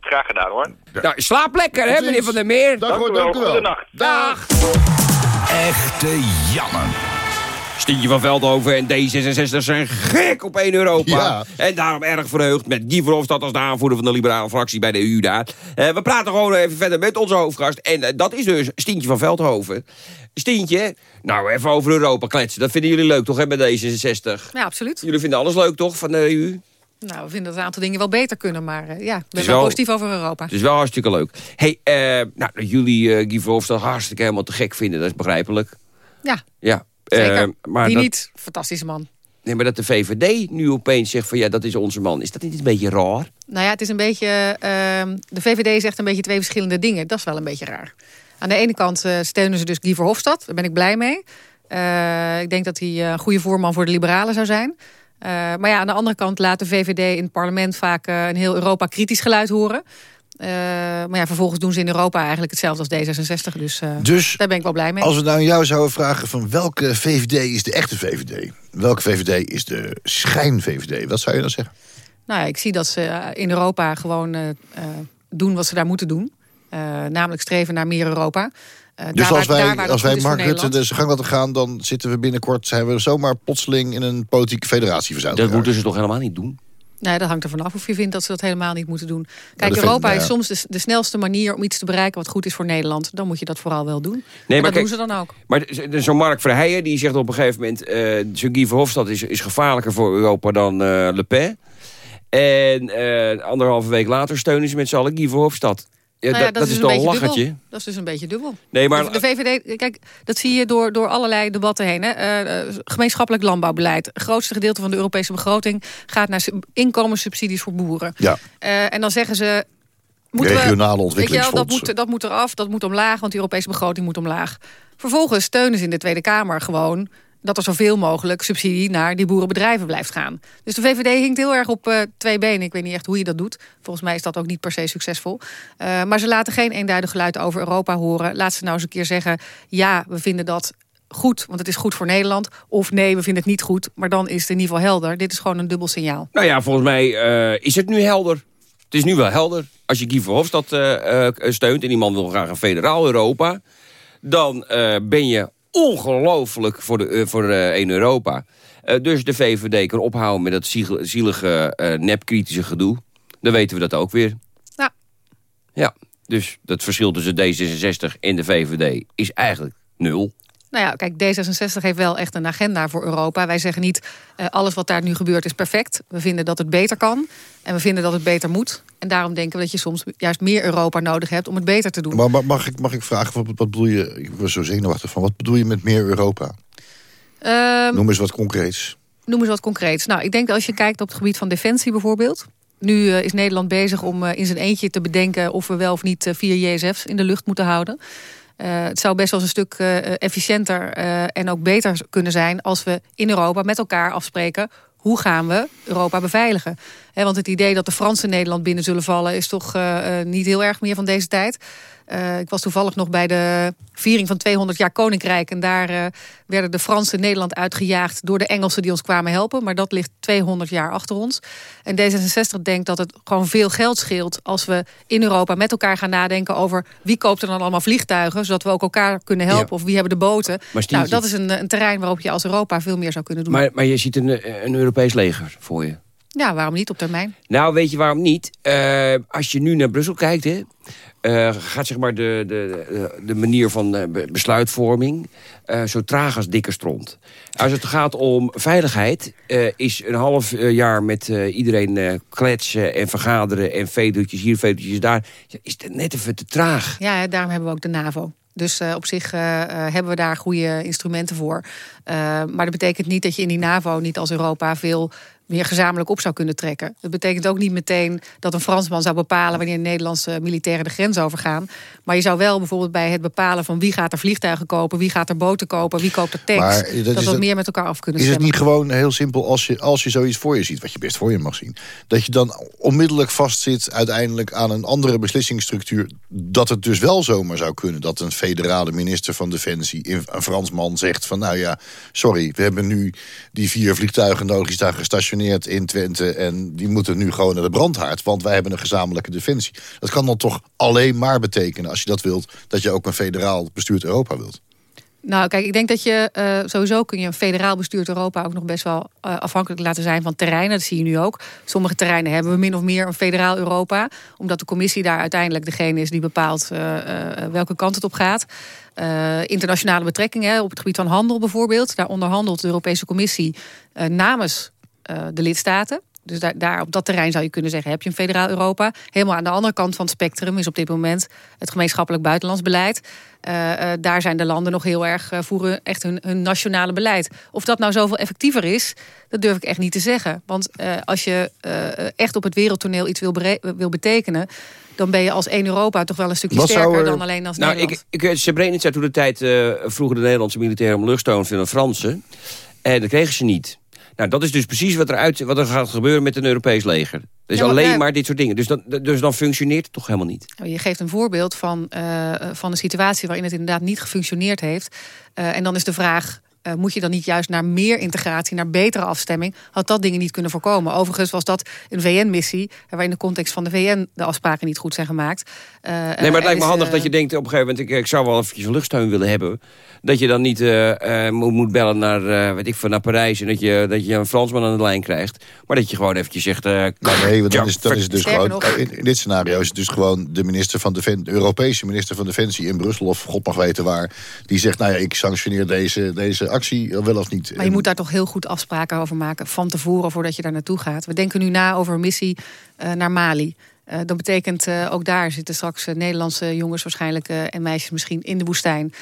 Graag gedaan, hoor. Nou, slaap lekker, hè, meneer. Van der Meer. Dag hoor, dank u wel. Goedenacht. Dag. Echte jammer. Stientje van Veldhoven en D66 zijn gek op 1 Europa. Ja. En daarom erg verheugd met Guy Verhofstadt als de aanvoerder van de liberale fractie bij de EU daar. Eh, we praten gewoon even verder met onze hoofdgast. En eh, dat is dus Stientje van Veldhoven. Stientje, nou even over Europa kletsen. Dat vinden jullie leuk toch, hè, bij D66? Ja, absoluut. Jullie vinden alles leuk toch, van de EU? Nou, we vinden dat een aantal dingen wel beter kunnen. Maar eh, ja, ik ben is wel wel- positief over Europa. Het is wel hartstikke leuk. hey, eh, nou, jullie eh, Guy Verhofstadt hartstikke helemaal te gek vinden, dat is begrijpelijk. Ja, Ja. zeker. Maar Die dat, niet. Fantastische man. Nee, maar dat de VVD nu opeens zegt van ja, dat is onze man. Is dat niet een beetje raar? Nou ja, het is een beetje... ehm, de VVD zegt een beetje twee verschillende dingen. Dat is wel een beetje raar. Aan de ene kant eh, steunen ze dus Guy Verhofstadt. Daar ben ik blij mee. Eh, ik denk dat hij eh, een goede voorman voor de liberalen zou zijn. Maar ja, aan de andere kant laat de VVD in het parlement vaak een heel Europa-kritisch geluid horen. Maar ja, vervolgens doen ze in Europa eigenlijk hetzelfde als D66. Dus, Dus daar ben ik wel blij mee. als we nou aan jou zouden vragen van welke VVD is de echte VVD? Welke VVD is de schijn-VVD? Wat zou je dan zeggen? Nou ja, ik zie dat ze in Europa gewoon doen wat ze daar moeten doen. Eh, namelijk streven naar meer Europa. Eh, Dus daar als waar- wij, als wij Mark Rutte de gang laten gaan... dan zitten we binnenkort, zijn we zomaar plotseling in een politieke federatie verzeild. Dat moeten ze toch helemaal niet doen? Nee, dat hangt er vanaf of je vindt dat ze dat helemaal niet moeten doen. Kijk, Europa nou is soms de, de snelste manier om iets te bereiken wat goed is voor Nederland. Dan moet je dat vooral wel doen. Nee, en maar dat kijk- doen ze dan ook. Maar zo'n Mark Verheijen die zegt op een gegeven moment... eh zo'n Guy Verhofstadt is, is gevaarlijker voor Europa dan eh, Le Pen. En eh, anderhalve week later steunen ze met z'n allen Guy Verhofstadt. Ja, Nou ja, dat, dat is dus toch een een beetje lachertje? dubbel. Dat is dus een beetje dubbel. Nee, maar De, VVD, kijk, dat zie je door, door allerlei debatten heen. Hè. Eh, eh, gemeenschappelijk landbouwbeleid. Het grootste gedeelte van de Europese begroting gaat naar sub- inkomenssubsidies voor boeren. Ja, Eh, en dan zeggen ze... Moeten we- regionale wel, dat, ontwikkelingsfondsen. moet, dat moet eraf, dat moet omlaag, want de Europese begroting moet omlaag. Vervolgens steunen ze in de Tweede Kamer gewoon dat er zoveel mogelijk subsidie naar die boerenbedrijven blijft gaan. Dus de VVD hinkt heel erg op eh, twee benen. Ik weet niet echt hoe je dat doet. Volgens mij is dat ook niet per se succesvol. Eh, maar ze laten geen eenduidig geluid over Europa horen. Laat ze nou eens een keer zeggen... ja, we vinden dat goed, want het is goed voor Nederland. Of nee, we vinden het niet goed, maar dan is het in ieder geval helder. Dit is gewoon een dubbel signaal. Nou ja, volgens mij eh, is het nu helder. Het is nu wel helder. Als je Guy Verhofstadt steunt en die man wil graag een federaal Europa... dan ben je ongelooflijk voor, de, eh, voor eh, één Europa. Eh, dus de VVD kan ophouden met dat ziel- zielige eh nepkritische gedoe. Dan weten we dat ook weer. Ja. Ja, dus dat verschil tussen D66 en de VVD is eigenlijk nul. Nou ja, kijk, D66 heeft wel echt een agenda voor Europa. Wij zeggen niet, eh, alles wat daar nu gebeurt is perfect. We vinden dat het beter kan. En we vinden dat het beter moet. En daarom denken we dat je soms juist meer Europa nodig hebt om het beter te doen. Maar, mag, ik, mag ik vragen, wat, wat bedoel je... Ik was zo zenuwachtig van, wat bedoel je met meer Europa? Ehm, Noem eens wat concreets. Noem eens wat concreets. Nou, ik denk dat als je kijkt op het gebied van defensie bijvoorbeeld. Nu eh, is Nederland bezig om eh, in zijn eentje te bedenken... of we wel of niet vier JSF's in de lucht moeten houden. Eh, het zou best wel eens een stuk eh, efficiënter eh, en ook beter kunnen zijn... als we in Europa met elkaar afspreken... hoe gaan we Europa beveiligen? Want het idee dat de Fransen Nederland binnen zullen vallen... is toch niet heel erg meer van deze tijd. Eh, ik was toevallig nog bij de viering van 200 jaar Koninkrijk... en daar eh, werden de Fransen Nederland uitgejaagd... door de Engelsen die ons kwamen helpen. Maar dat ligt 200 jaar achter ons. En D66 denkt dat het gewoon veel geld scheelt... als we in Europa met elkaar gaan nadenken over... wie koopt er dan allemaal vliegtuigen... zodat we ook elkaar kunnen helpen Ja. of wie hebben de boten. Nou, dat is een, een terrein waarop je als Europa veel meer zou kunnen doen. Maar, maar je ziet een, eh, een Europees leger voor je. Ja, waarom niet op termijn? Nou, weet je waarom niet? Eh, als je nu naar Brussel kijkt, hè, eh, gaat zeg maar de, de, de, manier van eh, be- besluitvorming zo traag als dikke stront. Als het gaat om veiligheid, is een half jaar met iedereen kletsen en vergaderen en vedootjes hier, vedootjes daar, is het net even te traag. Ja, daarom hebben we ook de NAVO. Dus uh, op zich uh, hebben we daar goede instrumenten voor. maar dat betekent niet dat je in die NAVO niet als Europa veel meer gezamenlijk op zou kunnen trekken. Dat betekent ook niet meteen dat een Fransman zou bepalen wanneer Nederlandse militairen de grens overgaan. Maar je zou wel bijvoorbeeld bij het bepalen van wie gaat er vliegtuigen kopen, wie gaat er boten kopen, wie koopt er tanks, maar dat, dat we meer met elkaar af kunnen Is het niet gewoon heel simpel als je, als je zoiets voor je ziet, wat je best voor je mag zien, dat je dan onmiddellijk vastzit uiteindelijk aan een andere beslissingsstructuur, dat het dus wel zomaar zou kunnen dat een federale minister van Defensie, een Fransman, zegt van nou ja, sorry, we hebben nu die vier vliegtuigen nodig, daar gestationeerd in Twente... en die moeten nu gewoon naar de brandhaard, want wij hebben een gezamenlijke defensie. Dat kan dan toch alleen maar betekenen, als je dat wilt... dat je ook een federaal bestuurd Europa wilt. Nou, kijk, ik denk dat je uh, sowieso kun je een federaal bestuurd Europa ook nog best wel uh, afhankelijk laten zijn van terreinen. Dat zie je nu ook. Sommige terreinen hebben we min of meer een federaal Europa, omdat de commissie daar uiteindelijk degene is die bepaalt uh, welke kant het op gaat. internationale betrekkingen op het gebied van handel bijvoorbeeld. Daar onderhandelt de Europese Commissie namens uh, de lidstaten. Dus daar, daar, op dat terrein zou je kunnen zeggen, heb je een federaal Europa. Helemaal aan de andere kant van het spectrum is op dit moment het gemeenschappelijk buitenlands beleid. Uh, uh, daar zijn de landen nog heel erg, uh, voeren echt hun, hun, nationale beleid. Of dat nou zoveel effectiever is, dat durf ik echt niet te zeggen. Want als je echt op het wereldtoneel iets wil, wil betekenen dan ben je als één Europa toch wel een stukje sterker dan alleen als nou, Nederland. Ik, ik, Srebrenica toen de tijd vroegen de Nederlandse militairen om luchtsteun van de Fransen. En dat kregen ze niet. Nou, dat is dus precies wat er, uit, wat er gaat gebeuren met een Europees leger. Dus ja, alleen maar dit soort dingen. Dus dan, dus dan functioneert het toch helemaal niet. Nou, je geeft een voorbeeld van, uh, van een situatie waarin het inderdaad niet gefunctioneerd heeft. Uh, en dan is de vraag, uh, moet je dan niet juist naar meer integratie, naar betere afstemming? Had dat dingen niet kunnen voorkomen? Overigens was dat een VN-missie, waar in de context van de VN de afspraken niet goed zijn gemaakt. Uh, nee, maar het lijkt me handig dat je denkt op een gegeven moment, ik, ik zou wel eventjes luchtsteun willen hebben. Dat je dan niet uh, moet bellen naar, weet ik, naar Parijs en dat je, dat je een Fransman aan de lijn krijgt. Maar dat je gewoon eventjes zegt... Uh, nee, want dan is, dan is het dus gewoon, in, in, dit scenario is het dus gewoon de minister van Defensie, de Europese minister van Defensie in Brussel, of God mag weten waar, die zegt, nou ja, ik sanctioneer deze, deze actie wel of niet. Maar je moet daar toch heel goed afspraken over maken van tevoren voordat je daar naartoe gaat. We denken nu na over een missie uh, naar Mali. Uh, dat betekent uh, ook daar zitten straks Nederlandse jongens waarschijnlijk en meisjes misschien in de woestijn.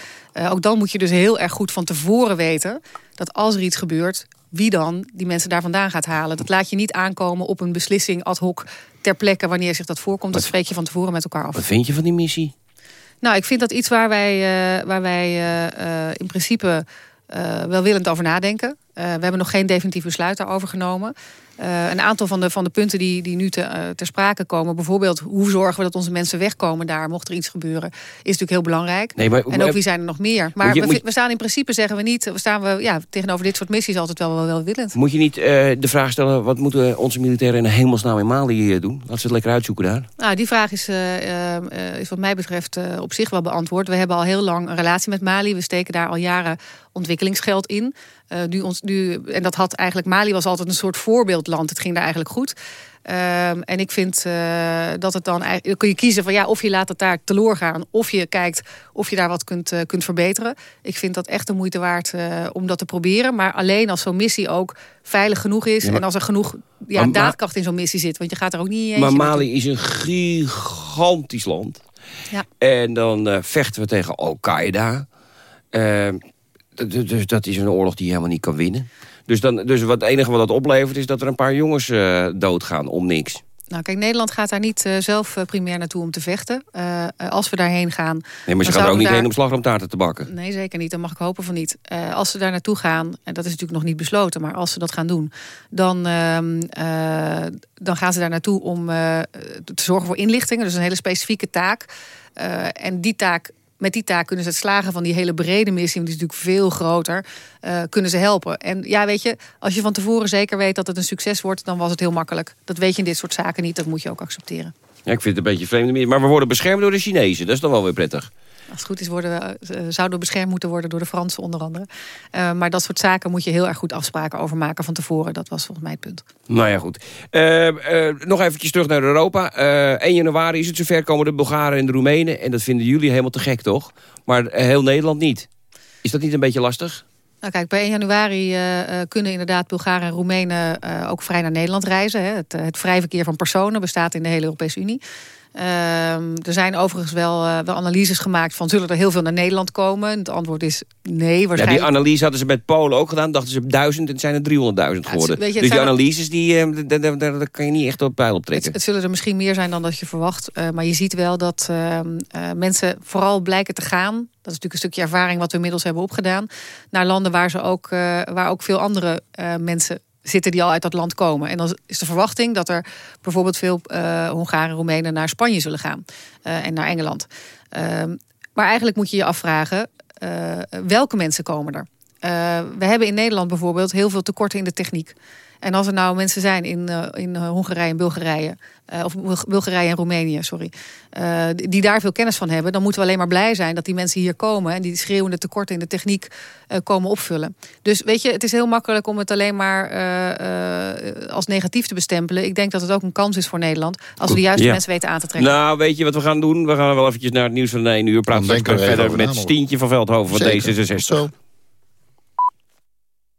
ook dan moet je dus heel erg goed van tevoren weten dat als er iets gebeurt, wie dan die mensen daar vandaan gaat halen. Dat laat je niet aankomen op een beslissing ad hoc ter plekke wanneer zich dat voorkomt. Dat spreek je van tevoren met elkaar af. Wat vind je van die missie? Nou, ik vind dat iets waar wij, waar wij in principe uh, welwillend over nadenken. Uh, we hebben nog geen definitief besluit daarover genomen. Uh, een aantal van de, van de punten die, die nu te, uh, ter sprake komen... bijvoorbeeld hoe zorgen we dat onze mensen wegkomen daar... mocht er iets gebeuren, is natuurlijk heel belangrijk. Nee, maar, en ook wie zijn er nog meer. Maar je, we, we, staan in principe, zeggen we niet... we staan we, ja, tegenover dit soort missies altijd wel, wel welwillend. Moet je niet uh, de vraag stellen... wat moeten onze militairen in hemelsnaam in Mali doen? Laten ze het lekker uitzoeken daar. Nou, die vraag is, is wat mij betreft op zich wel beantwoord. We hebben al heel lang een relatie met Mali. We steken daar al jaren ontwikkelingsgeld in. Uh, nu ons, nu, en dat had eigenlijk, Mali was altijd een soort voorbeeldland. Het ging daar eigenlijk goed. Um, en ik vind uh, dat het dan eigenlijk. kun je kiezen van ja, of je laat het daar teloor gaan. Of je kijkt of je daar wat kunt, uh, kunt verbeteren. Ik vind dat echt de moeite waard om dat te proberen. Maar alleen als zo'n missie ook veilig genoeg is. Ja, en als er genoeg ja, maar, daadkracht in zo'n missie zit. Want je gaat er ook niet in. Maar Mali is een gigantisch land. Ja. En dan vechten we tegen Al-Qaeda. Dus dat is een oorlog die je helemaal niet kan winnen. Dus, dan, dus wat, het enige wat dat oplevert is dat er een paar jongens uh, doodgaan om niks. Nou, kijk, Nederland gaat daar niet uh, zelf uh, primair naartoe om te vechten. Uh, als we daarheen gaan... Nee, maar ze gaan er ook niet daar... heen om slagroomtaarten te bakken. Nee, zeker niet. Dan mag ik hopen van niet. als ze daar naartoe gaan, en dat is natuurlijk nog niet besloten... maar als ze dat gaan doen, dan, ehm, dan gaan ze daar naartoe om te zorgen voor inlichtingen. Dus een hele specifieke taak. en die taak met die taak kunnen ze het slagen van die hele brede missie, die is natuurlijk veel groter, uh, kunnen ze helpen. En ja, weet je, als je van tevoren zeker weet dat het een succes wordt, dan was het heel makkelijk. Dat weet je in dit soort zaken niet, dat moet je ook accepteren. Ja, ik vind het een beetje vreemd, maar we worden beschermd door de Chinezen. Dat is dan wel weer prettig. Als het goed is, worden we, zouden we beschermd moeten worden door de Fransen onder andere. Uh, maar dat soort zaken moet je heel erg goed afspraken over maken van tevoren. Dat was volgens mij het punt. Nou ja, goed. Uh, nog eventjes terug naar Europa. 1 januari is het zover, komen de Bulgaren en de Roemenen. En dat vinden jullie helemaal te gek, toch? Maar heel Nederland niet. Is dat niet een beetje lastig? Nou kijk, bij 1 januari uh, kunnen inderdaad Bulgaren en Roemenen uh, ook vrij naar Nederland reizen. Hè. Het, het vrij verkeer van personen bestaat in de hele Europese Unie. Ehm, er zijn overigens wel, eh, wel analyses gemaakt van... zullen er heel veel naar Nederland komen? Het antwoord is nee, Ja, waarschijnlijk. die analyse hadden ze met Polen ook gedaan. Dachten ze duizend en het zijn er 300.000 geworden. je, dus die analyses, die, eh, daar- daar- daar daar kan je niet echt op pijl op trekken. Het zullen er misschien meer zijn dan dat je verwacht. eh, maar je ziet wel dat ehm, eh, mensen vooral blijken te gaan. Dat is natuurlijk een stukje ervaring wat we inmiddels hebben opgedaan. Naar landen waar, ze ook, waar ook veel andere eh, mensen zitten die al uit dat land komen. En dan is de verwachting dat er bijvoorbeeld veel eh Hongaren, Roemenen naar Spanje zullen gaan. eh, en naar Engeland. Ehm, maar eigenlijk moet je je afvragen, eh, welke mensen komen er? We hebben in Nederland bijvoorbeeld heel veel tekorten in de techniek. En als er nou mensen zijn in, eh, in eh, Hongarije en Bulgarije, eh, of Bul- Bulgarije en Roemenië, sorry, eh, die daar veel kennis van hebben, dan moeten we alleen maar blij zijn dat die mensen hier komen en die schreeuwende tekorten in de techniek eh, komen opvullen. Dus weet je, het is heel makkelijk om het alleen maar eh, eh, als negatief te bestempelen. Ik denk dat het ook een kans is voor Nederland als we de juiste Ja. mensen weten aan te trekken. Nou, weet je wat we gaan doen? We gaan wel eventjes naar het nieuws van 1 uur. Praten Dan we er verder even met Stientje van Veldhoven van Zeker. Tot D66. zo.